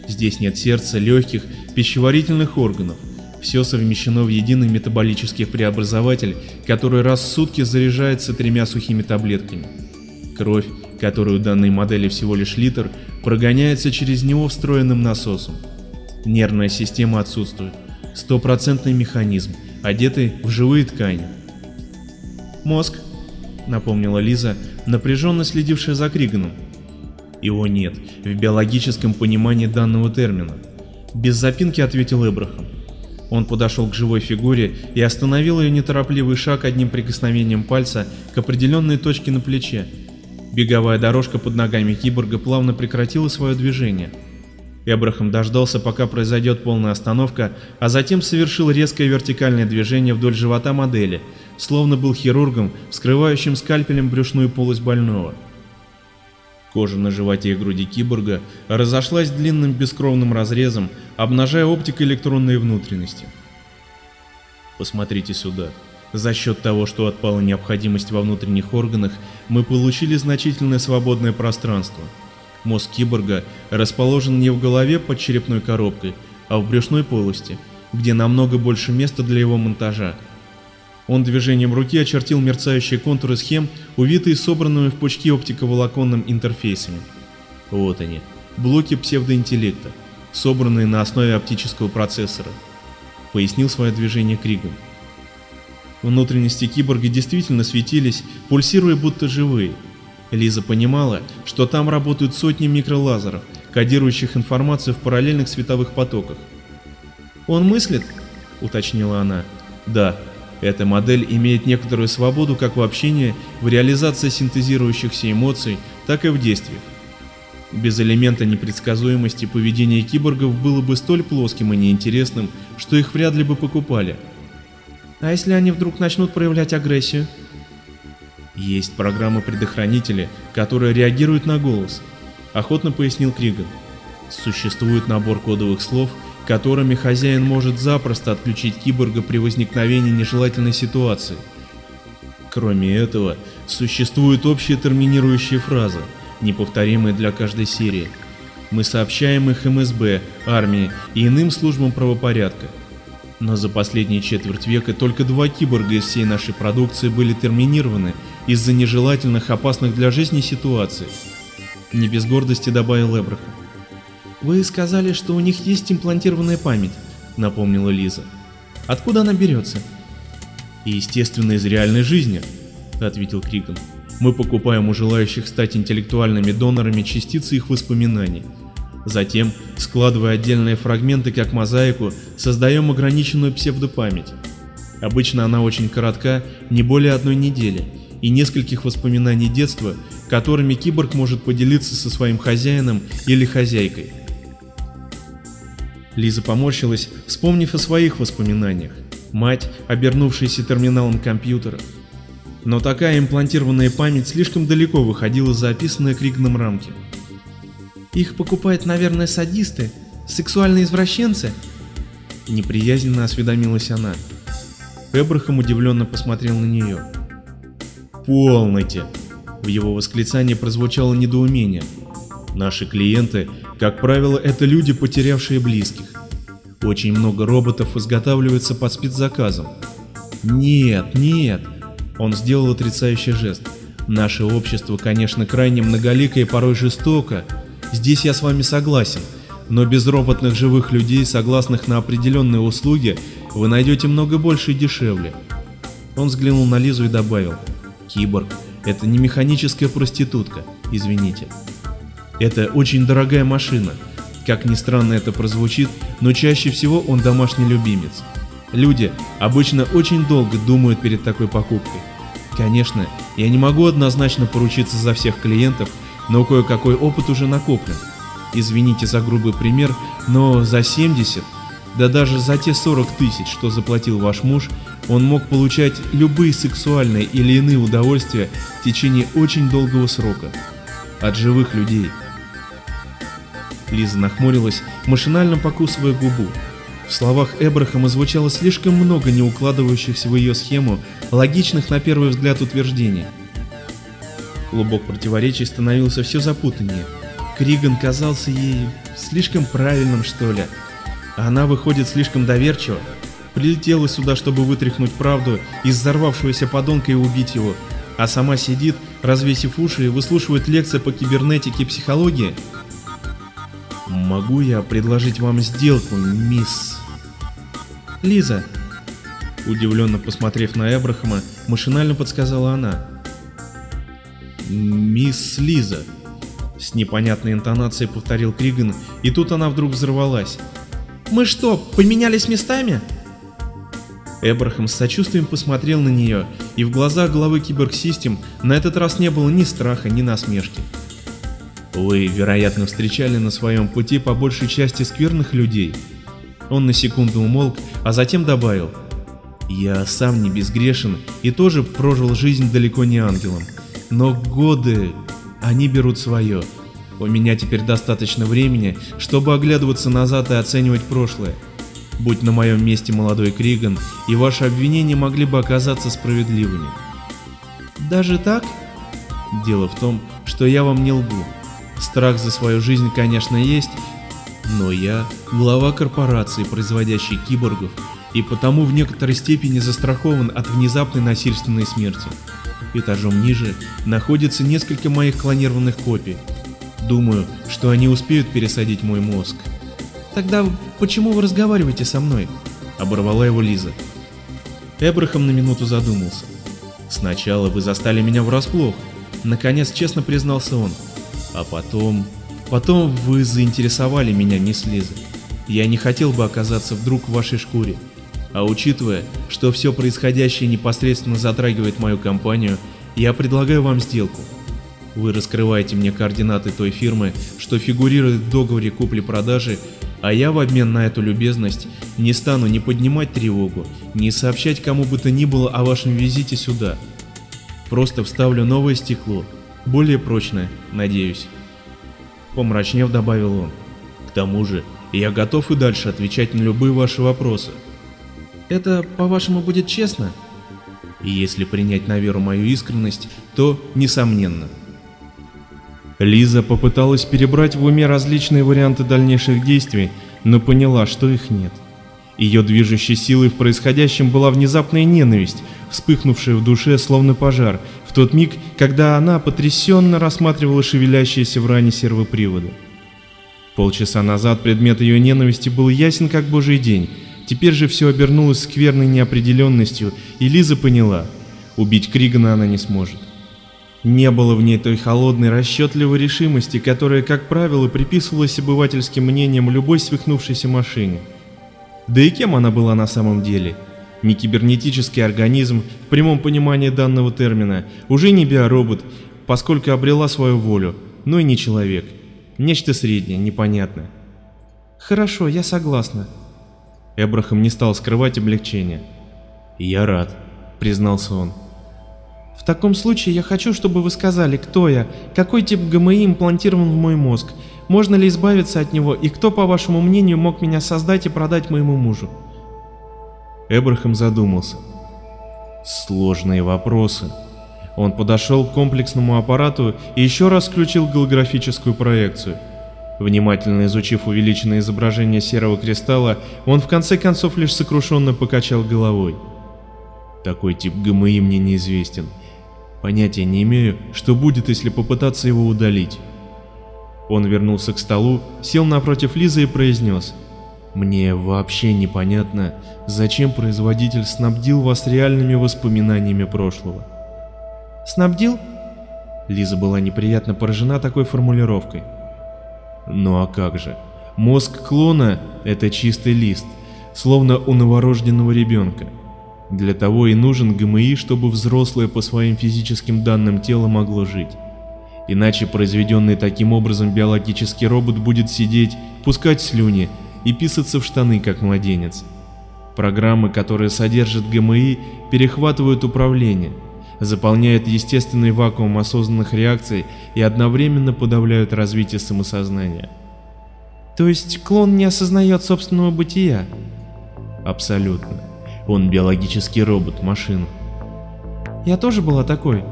Здесь нет сердца, легких, пищеварительных органов. Все совмещено в единый метаболический преобразователь, который раз в сутки заряжается тремя сухими таблетками. Кровь, которой у данной модели всего лишь литр, прогоняется через него встроенным насосом. Нервная система отсутствует. Стопроцентный механизм, одетый в живые ткани. «Мозг», — напомнила Лиза, напряженно следившая за Криганом. «Его нет в биологическом понимании данного термина», — без запинки ответил Эбрахам. Он подошел к живой фигуре и остановил ее неторопливый шаг одним прикосновением пальца к определенной точке на плече, Беговая дорожка под ногами киборга плавно прекратила свое движение. Эбрахам дождался, пока произойдет полная остановка, а затем совершил резкое вертикальное движение вдоль живота модели, словно был хирургом, вскрывающим скальпелем брюшную полость больного. Кожа на животе и груди киборга разошлась длинным бескровным разрезом, обнажая оптико-электронные внутренности. Посмотрите сюда. За счет того, что отпала необходимость во внутренних органах, мы получили значительное свободное пространство. Мозг киборга расположен не в голове под черепной коробкой, а в брюшной полости, где намного больше места для его монтажа. Он движением руки очертил мерцающие контуры схем, увитые собранными в пучки оптиковолоконным интерфейсами. Вот они, блоки псевдоинтеллекта, собранные на основе оптического процессора. Пояснил свое движение Криган. Внутренности киборга действительно светились, пульсируя будто живые. Лиза понимала, что там работают сотни микролазеров, кодирующих информацию в параллельных световых потоках. «Он мыслит?» — уточнила она. «Да», эта модель имеет некоторую свободу как в общении, в реализации синтезирующихся эмоций, так и в действиях. Без элемента непредсказуемости поведение киборгов было бы столь плоским и неинтересным, что их вряд ли бы покупали. А если они вдруг начнут проявлять агрессию? Есть программы-предохранители, которые реагируют на голос, охотно пояснил Криган. Существует набор кодовых слов, которыми хозяин может запросто отключить киборга при возникновении нежелательной ситуации. Кроме этого, существуют общие терминирующие фразы, неповторимые для каждой серии. Мы сообщаем их МСБ, армии и иным службам правопорядка. Но за последние четверть века только два киборга из всей нашей продукции были терминированы из-за нежелательных, опасных для жизни ситуаций. Не без гордости добавил Эбрахам. «Вы сказали, что у них есть имплантированная память», — напомнила Лиза. «Откуда она берется?» «Естественно, из реальной жизни», — ответил Криган. «Мы покупаем у желающих стать интеллектуальными донорами частицы их воспоминаний. Затем, складывая отдельные фрагменты как мозаику, создаем ограниченную псевдопамять. Обычно она очень коротка, не более одной недели, и нескольких воспоминаний детства, которыми киборг может поделиться со своим хозяином или хозяйкой. Лиза поморщилась, вспомнив о своих воспоминаниях. Мать, обернувшаяся терминалом компьютера. Но такая имплантированная память слишком далеко выходила за описанные Кригном рамки. Их покупают, наверное, садисты, сексуальные извращенцы? Неприязненно осведомилась она. Эбрахам удивленно посмотрел на нее. «Полноте!» В его восклицании прозвучало недоумение. Наши клиенты, как правило, это люди, потерявшие близких. Очень много роботов изготавливается под спецзаказом. Нет, нет, он сделал отрицающий жест. Наше общество, конечно, крайне многоликое и порой жестоко. Здесь я с вами согласен. Но без роботных живых людей, согласных на определенные услуги, вы найдете много больше и дешевле. Он взглянул на Лизу и добавил. Киборг – это не механическая проститутка, извините. Это очень дорогая машина. Как ни странно это прозвучит, но чаще всего он домашний любимец. Люди обычно очень долго думают перед такой покупкой. Конечно, я не могу однозначно поручиться за всех клиентов, но кое-какой опыт уже накоплен. Извините за грубый пример, но за 70, да даже за те 40 тысяч, что заплатил ваш муж, он мог получать любые сексуальные или иные удовольствия в течение очень долгого срока. От живых людей. Лиза нахмурилась, машинально покусывая губу. В словах Эбрахама звучало слишком много не укладывающихся в ее схему, логичных на первый взгляд утверждений. Клубок противоречий становился все запутаннее. Криган казался ей слишком правильным, что ли. А она выходит слишком доверчиво. Прилетела сюда, чтобы вытряхнуть правду из взорвавшегося подонка и убить его, а сама сидит, развесив уши и выслушивает лекции по кибернетике и психологии. «Могу я предложить вам сделку, мисс...» «Лиза», удивленно посмотрев на Эбрахама, машинально подсказала она. «Мисс Лиза», с непонятной интонацией повторил Криган, и тут она вдруг взорвалась. «Мы что, поменялись местами?» Эбрахам с сочувствием посмотрел на нее, и в глазах главы Киберг-Систем на этот раз не было ни страха, ни насмешки. Вы, вероятно, встречали на своем пути по большей части скверных людей. Он на секунду умолк, а затем добавил. Я сам не безгрешен и тоже прожил жизнь далеко не ангелом. Но годы... они берут свое. У меня теперь достаточно времени, чтобы оглядываться назад и оценивать прошлое. Будь на моем месте молодой Криган, и ваши обвинения могли бы оказаться справедливыми. Даже так? Дело в том, что я вам не лгу. Страх за свою жизнь, конечно, есть, но я глава корпорации, производящей киборгов, и потому в некоторой степени застрахован от внезапной насильственной смерти. Этажом ниже находится несколько моих клонированных копий. Думаю, что они успеют пересадить мой мозг. Тогда почему вы разговариваете со мной? Оборвала его Лиза. Эбрахам на минуту задумался. Сначала вы застали меня врасплох, наконец честно признался он. А потом... Потом вы заинтересовали меня, мисс Лиза. Я не хотел бы оказаться вдруг в вашей шкуре. А учитывая, что все происходящее непосредственно затрагивает мою компанию, я предлагаю вам сделку. Вы раскрываете мне координаты той фирмы, что фигурирует в договоре купли-продажи, а я в обмен на эту любезность не стану ни поднимать тревогу, ни сообщать кому бы то ни было о вашем визите сюда. Просто вставлю новое стекло, более прочное, надеюсь. Помрачнев добавил он. К тому же, я готов и дальше отвечать на любые ваши вопросы. Это, по-вашему, будет честно? И если принять на веру мою искренность, то несомненно. Лиза попыталась перебрать в уме различные варианты дальнейших действий, но поняла, что их нет. Ее движущей силой в происходящем была внезапная ненависть, вспыхнувшая в душе словно пожар, в тот миг, когда она потрясенно рассматривала шевелящиеся в ране сервопривода. Полчаса назад предмет ее ненависти был ясен как божий день, теперь же все обернулось скверной неопределенностью, и Лиза поняла, убить Кригана она не сможет. Не было в ней той холодной, расчетливой решимости, которая, как правило, приписывалась обывательским мнениям любой свихнувшейся машине. Да и кем она была на самом деле? Не кибернетический организм в прямом понимании данного термина, уже не биоробот, поскольку обрела свою волю, но и не человек. Нечто среднее, непонятное. Хорошо, я согласна. Эбрахам не стал скрывать облегчение. «Я рад», — признался он. В таком случае я хочу, чтобы вы сказали, кто я, какой тип ГМИ имплантирован в мой мозг, можно ли избавиться от него и кто, по вашему мнению, мог меня создать и продать моему мужу. Эбрахам задумался. Сложные вопросы. Он подошел к комплексному аппарату и еще раз включил голографическую проекцию. Внимательно изучив увеличенное изображение серого кристалла, он в конце концов лишь сокрушенно покачал головой. Такой тип ГМИ мне неизвестен. Понятия не имею, что будет, если попытаться его удалить. Он вернулся к столу, сел напротив Лизы и произнес. «Мне вообще непонятно, зачем производитель снабдил вас реальными воспоминаниями прошлого». «Снабдил?» Лиза была неприятно поражена такой формулировкой. «Ну а как же? Мозг клона — это чистый лист, словно у новорожденного ребенка. Для того и нужен ГМИ, чтобы взрослое по своим физическим данным тело могло жить. Иначе произведенный таким образом биологический робот будет сидеть, пускать слюни и писаться в штаны, как младенец. Программы, которые содержат ГМИ, перехватывают управление, заполняют естественный вакуум осознанных реакций и одновременно подавляют развитие самосознания. То есть клон не осознает собственного бытия? Абсолютно. Он биологический робот, машина. Я тоже была такой.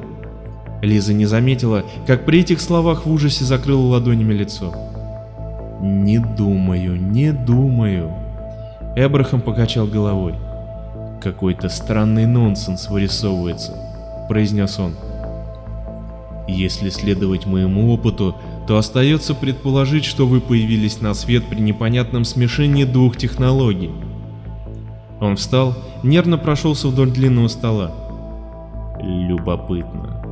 Лиза не заметила, как при этих словах в ужасе закрыла ладонями лицо. «Не думаю, не думаю». Эбрахам покачал головой. «Какой-то странный нонсенс вырисовывается», — произнес он. «Если следовать моему опыту, то остается предположить, что вы появились на свет при непонятном смешении двух технологий — он встал, нервно прошелся вдоль длинного стола. Любопытно.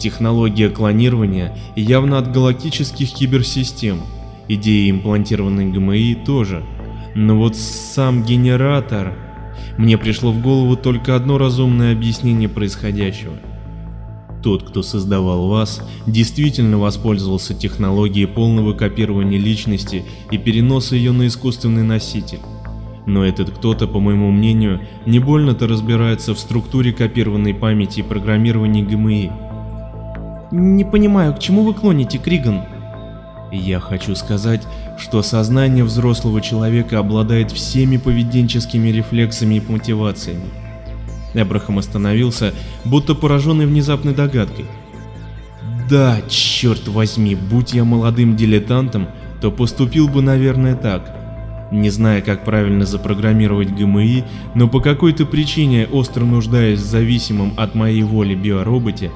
Технология клонирования явно от галактических киберсистем. Идея имплантированной ГМИ тоже. Но вот сам генератор... Мне пришло в голову только одно разумное объяснение происходящего. Тот, кто создавал вас, действительно воспользовался технологией полного копирования личности и переноса ее на искусственный носитель. Но этот кто-то, по моему мнению, не больно-то разбирается в структуре копированной памяти и программировании ГМИ. Не понимаю, к чему вы клоните, Криган? Я хочу сказать, что сознание взрослого человека обладает всеми поведенческими рефлексами и мотивациями. Эбрахам остановился, будто пораженный внезапной догадкой. Да, черт возьми, будь я молодым дилетантом, то поступил бы, наверное, так. Не зная, как правильно запрограммировать ГМИ, но по какой-то причине, остро нуждаясь в зависимом от моей воли биороботе,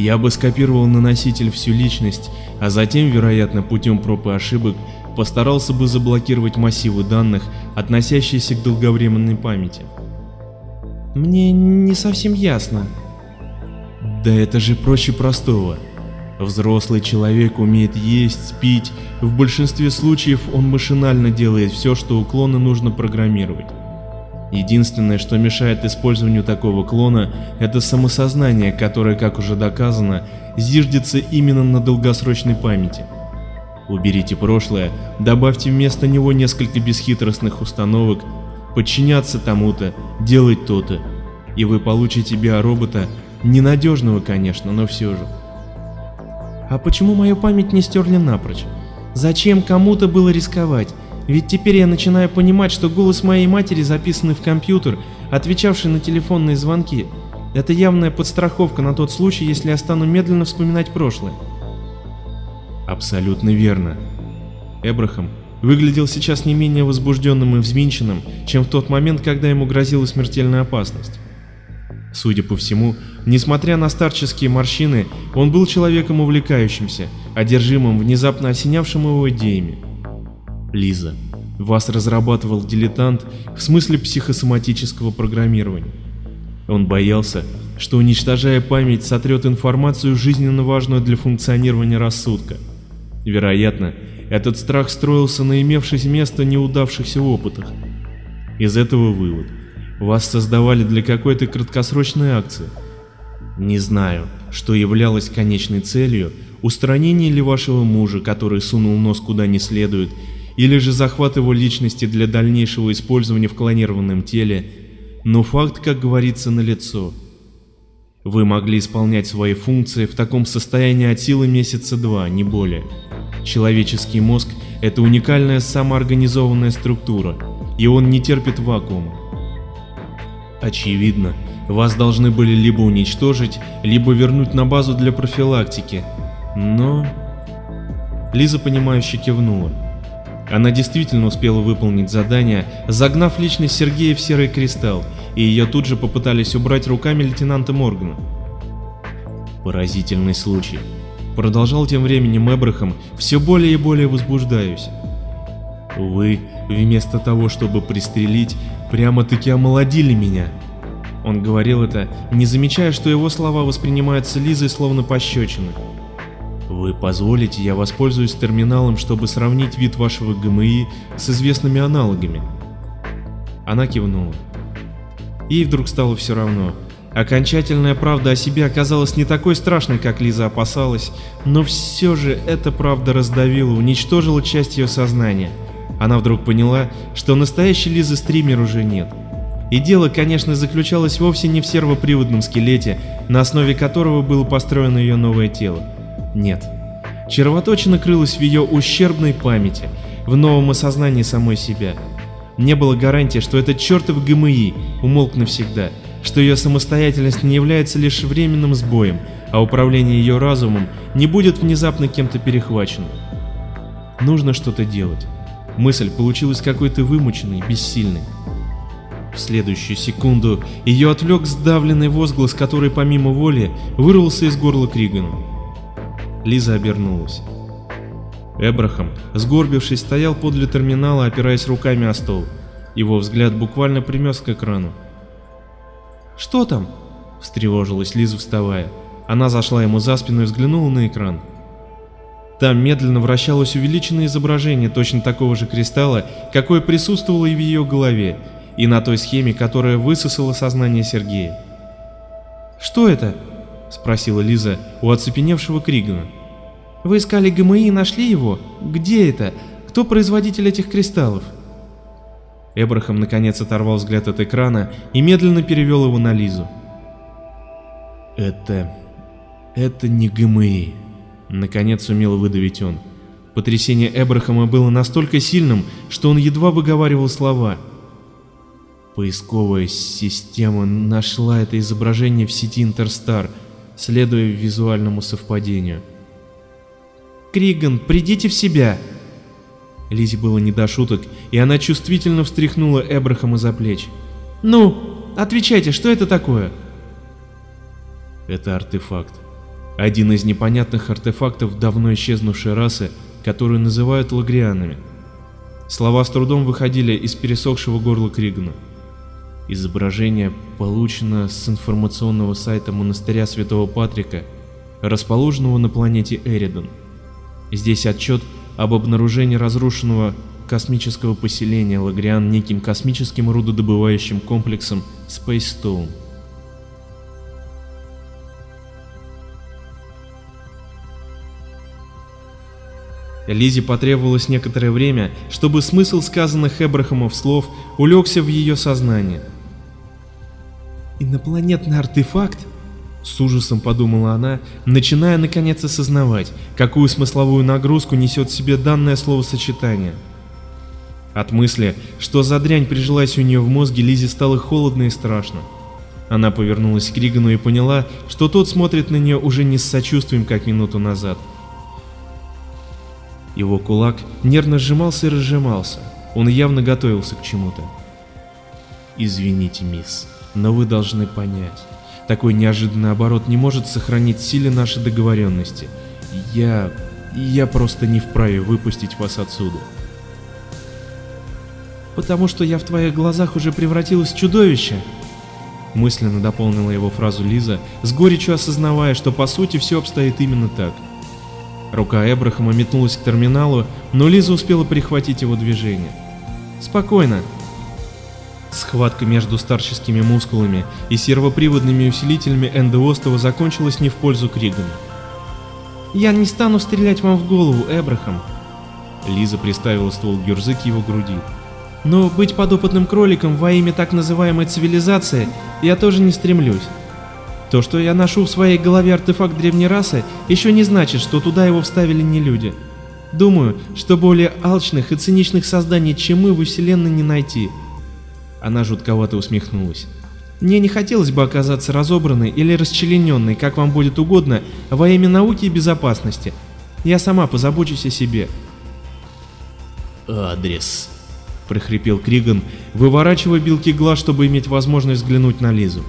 я бы скопировал на носитель всю личность, а затем, вероятно, путем проб и ошибок, постарался бы заблокировать массивы данных, относящиеся к долговременной памяти. Мне не совсем ясно. Да это же проще простого. Взрослый человек умеет есть, спить, в большинстве случаев он машинально делает все, что у клона нужно программировать. Единственное, что мешает использованию такого клона, это самосознание, которое, как уже доказано, зиждется именно на долгосрочной памяти. Уберите прошлое, добавьте вместо него несколько бесхитростных установок, подчиняться тому-то, делать то-то, и вы получите биоробота, ненадежного, конечно, но все же. А почему мою память не стерли напрочь? Зачем кому-то было рисковать? Ведь теперь я начинаю понимать, что голос моей матери, записанный в компьютер, отвечавший на телефонные звонки, это явная подстраховка на тот случай, если я стану медленно вспоминать прошлое. Абсолютно верно. Эбрахам выглядел сейчас не менее возбужденным и взвинченным, чем в тот момент, когда ему грозила смертельная опасность. Судя по всему, несмотря на старческие морщины, он был человеком увлекающимся, одержимым внезапно осенявшим его идеями. Лиза, вас разрабатывал дилетант в смысле психосоматического программирования. Он боялся, что уничтожая память сотрет информацию жизненно важную для функционирования рассудка. Вероятно, этот страх строился на имевшись место неудавшихся опытах. Из этого вывод – вас создавали для какой-то краткосрочной акции. Не знаю, что являлось конечной целью, устранение ли вашего мужа, который сунул нос куда не следует, или же захват его личности для дальнейшего использования в клонированном теле, но факт, как говорится, налицо. Вы могли исполнять свои функции в таком состоянии от силы месяца два, не более. Человеческий мозг – это уникальная самоорганизованная структура, и он не терпит вакуума. Очевидно, вас должны были либо уничтожить, либо вернуть на базу для профилактики. Но... Лиза, понимающе кивнула. Она действительно успела выполнить задание, загнав личность Сергея в серый кристалл, и ее тут же попытались убрать руками лейтенанта Моргана. Поразительный случай. Продолжал тем временем Эбрахам, все более и более возбуждаюсь. Вы, вместо того, чтобы пристрелить, прямо-таки омолодили меня. Он говорил это, не замечая, что его слова воспринимаются Лизой словно пощечины. Вы позволите, я воспользуюсь терминалом, чтобы сравнить вид вашего ГМИ с известными аналогами? Она кивнула. Ей вдруг стало все равно. Окончательная правда о себе оказалась не такой страшной, как Лиза опасалась, но все же эта правда раздавила, уничтожила часть ее сознания – она вдруг поняла, что настоящей Лизы стример уже нет. И дело, конечно, заключалось вовсе не в сервоприводном скелете, на основе которого было построено ее новое тело. Нет. Червоточина крылась в ее ущербной памяти, в новом осознании самой себя. Не было гарантии, что этот чертов ГМИ умолк навсегда, что ее самостоятельность не является лишь временным сбоем, а управление ее разумом не будет внезапно кем-то перехвачено. Нужно что-то делать. Мысль получилась какой-то вымученной, бессильной. В следующую секунду ее отвлек сдавленный возглас, который помимо воли вырвался из горла Кригана. Лиза обернулась. Эбрахам, сгорбившись, стоял подле терминала, опираясь руками о стол. Его взгляд буквально примес к экрану. «Что там?» – встревожилась Лиза, вставая. Она зашла ему за спину и взглянула на экран. Там медленно вращалось увеличенное изображение точно такого же кристалла, какое присутствовало и в ее голове, и на той схеме, которая высосала сознание Сергея. «Что это?» – спросила Лиза у оцепеневшего Кригана. «Вы искали ГМИ и нашли его? Где это? Кто производитель этих кристаллов?» Эбрахам наконец оторвал взгляд от экрана и медленно перевел его на Лизу. «Это... Это не ГМИ. Наконец сумел выдавить он. Потрясение Эбрахама было настолько сильным, что он едва выговаривал слова. Поисковая система нашла это изображение в сети Интерстар, следуя визуальному совпадению. «Криган, придите в себя!» Лизе было не до шуток, и она чувствительно встряхнула Эбрахама за плечи. «Ну, отвечайте, что это такое?» Это артефакт. Один из непонятных артефактов давно исчезнувшей расы, которую называют лагрианами. Слова с трудом выходили из пересохшего горла Кригана. Изображение получено с информационного сайта монастыря Святого Патрика, расположенного на планете Эридон. Здесь отчет об обнаружении разрушенного космического поселения Лагриан неким космическим рудодобывающим комплексом Space Stone. Лизе потребовалось некоторое время, чтобы смысл сказанных Эбрахамов слов улегся в ее сознание. «Инопланетный артефакт?» С ужасом подумала она, начиная наконец осознавать, какую смысловую нагрузку несет в себе данное словосочетание. От мысли, что за дрянь прижилась у нее в мозге, Лизе стало холодно и страшно. Она повернулась к Кригану и поняла, что тот смотрит на нее уже не с сочувствием, как минуту назад. Его кулак нервно сжимался и разжимался. Он явно готовился к чему-то. «Извините, мисс, но вы должны понять. Такой неожиданный оборот не может сохранить силе нашей договоренности. Я... я просто не вправе выпустить вас отсюда». «Потому что я в твоих глазах уже превратилась в чудовище?» Мысленно дополнила его фразу Лиза, с горечью осознавая, что по сути все обстоит именно так – Рука Эбрахама метнулась к терминалу, но Лиза успела перехватить его движение. «Спокойно!» Схватка между старческими мускулами и сервоприводными усилителями Эндеостова закончилась не в пользу Кригана. «Я не стану стрелять вам в голову, Эбрахам!» Лиза приставила ствол Гюрзы к его груди. «Но быть подопытным кроликом во имя так называемой цивилизации я тоже не стремлюсь. То, что я ношу в своей голове артефакт древней расы, еще не значит, что туда его вставили не люди. Думаю, что более алчных и циничных созданий, чем мы, в Вселенной не найти. Она жутковато усмехнулась. Мне не хотелось бы оказаться разобранной или расчлененной, как вам будет угодно, во имя науки и безопасности. Я сама позабочусь о себе. «Адрес», — прохрипел Криган, выворачивая белки глаз, чтобы иметь возможность взглянуть на Лизу.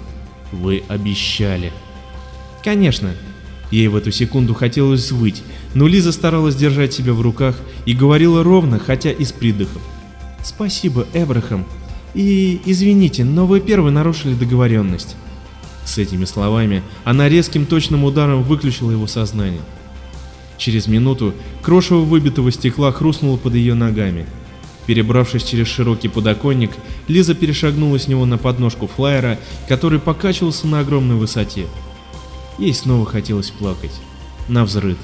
Вы обещали. Конечно. Ей в эту секунду хотелось выть, но Лиза старалась держать себя в руках и говорила ровно, хотя и с придыхом. Спасибо, Эбрахам. И извините, но вы первый нарушили договоренность. С этими словами она резким точным ударом выключила его сознание. Через минуту крошево выбитого стекла хрустнуло под ее ногами. Перебравшись через широкий подоконник, Лиза перешагнула с него на подножку флайера, который покачивался на огромной высоте. Ей снова хотелось плакать. На взрыв.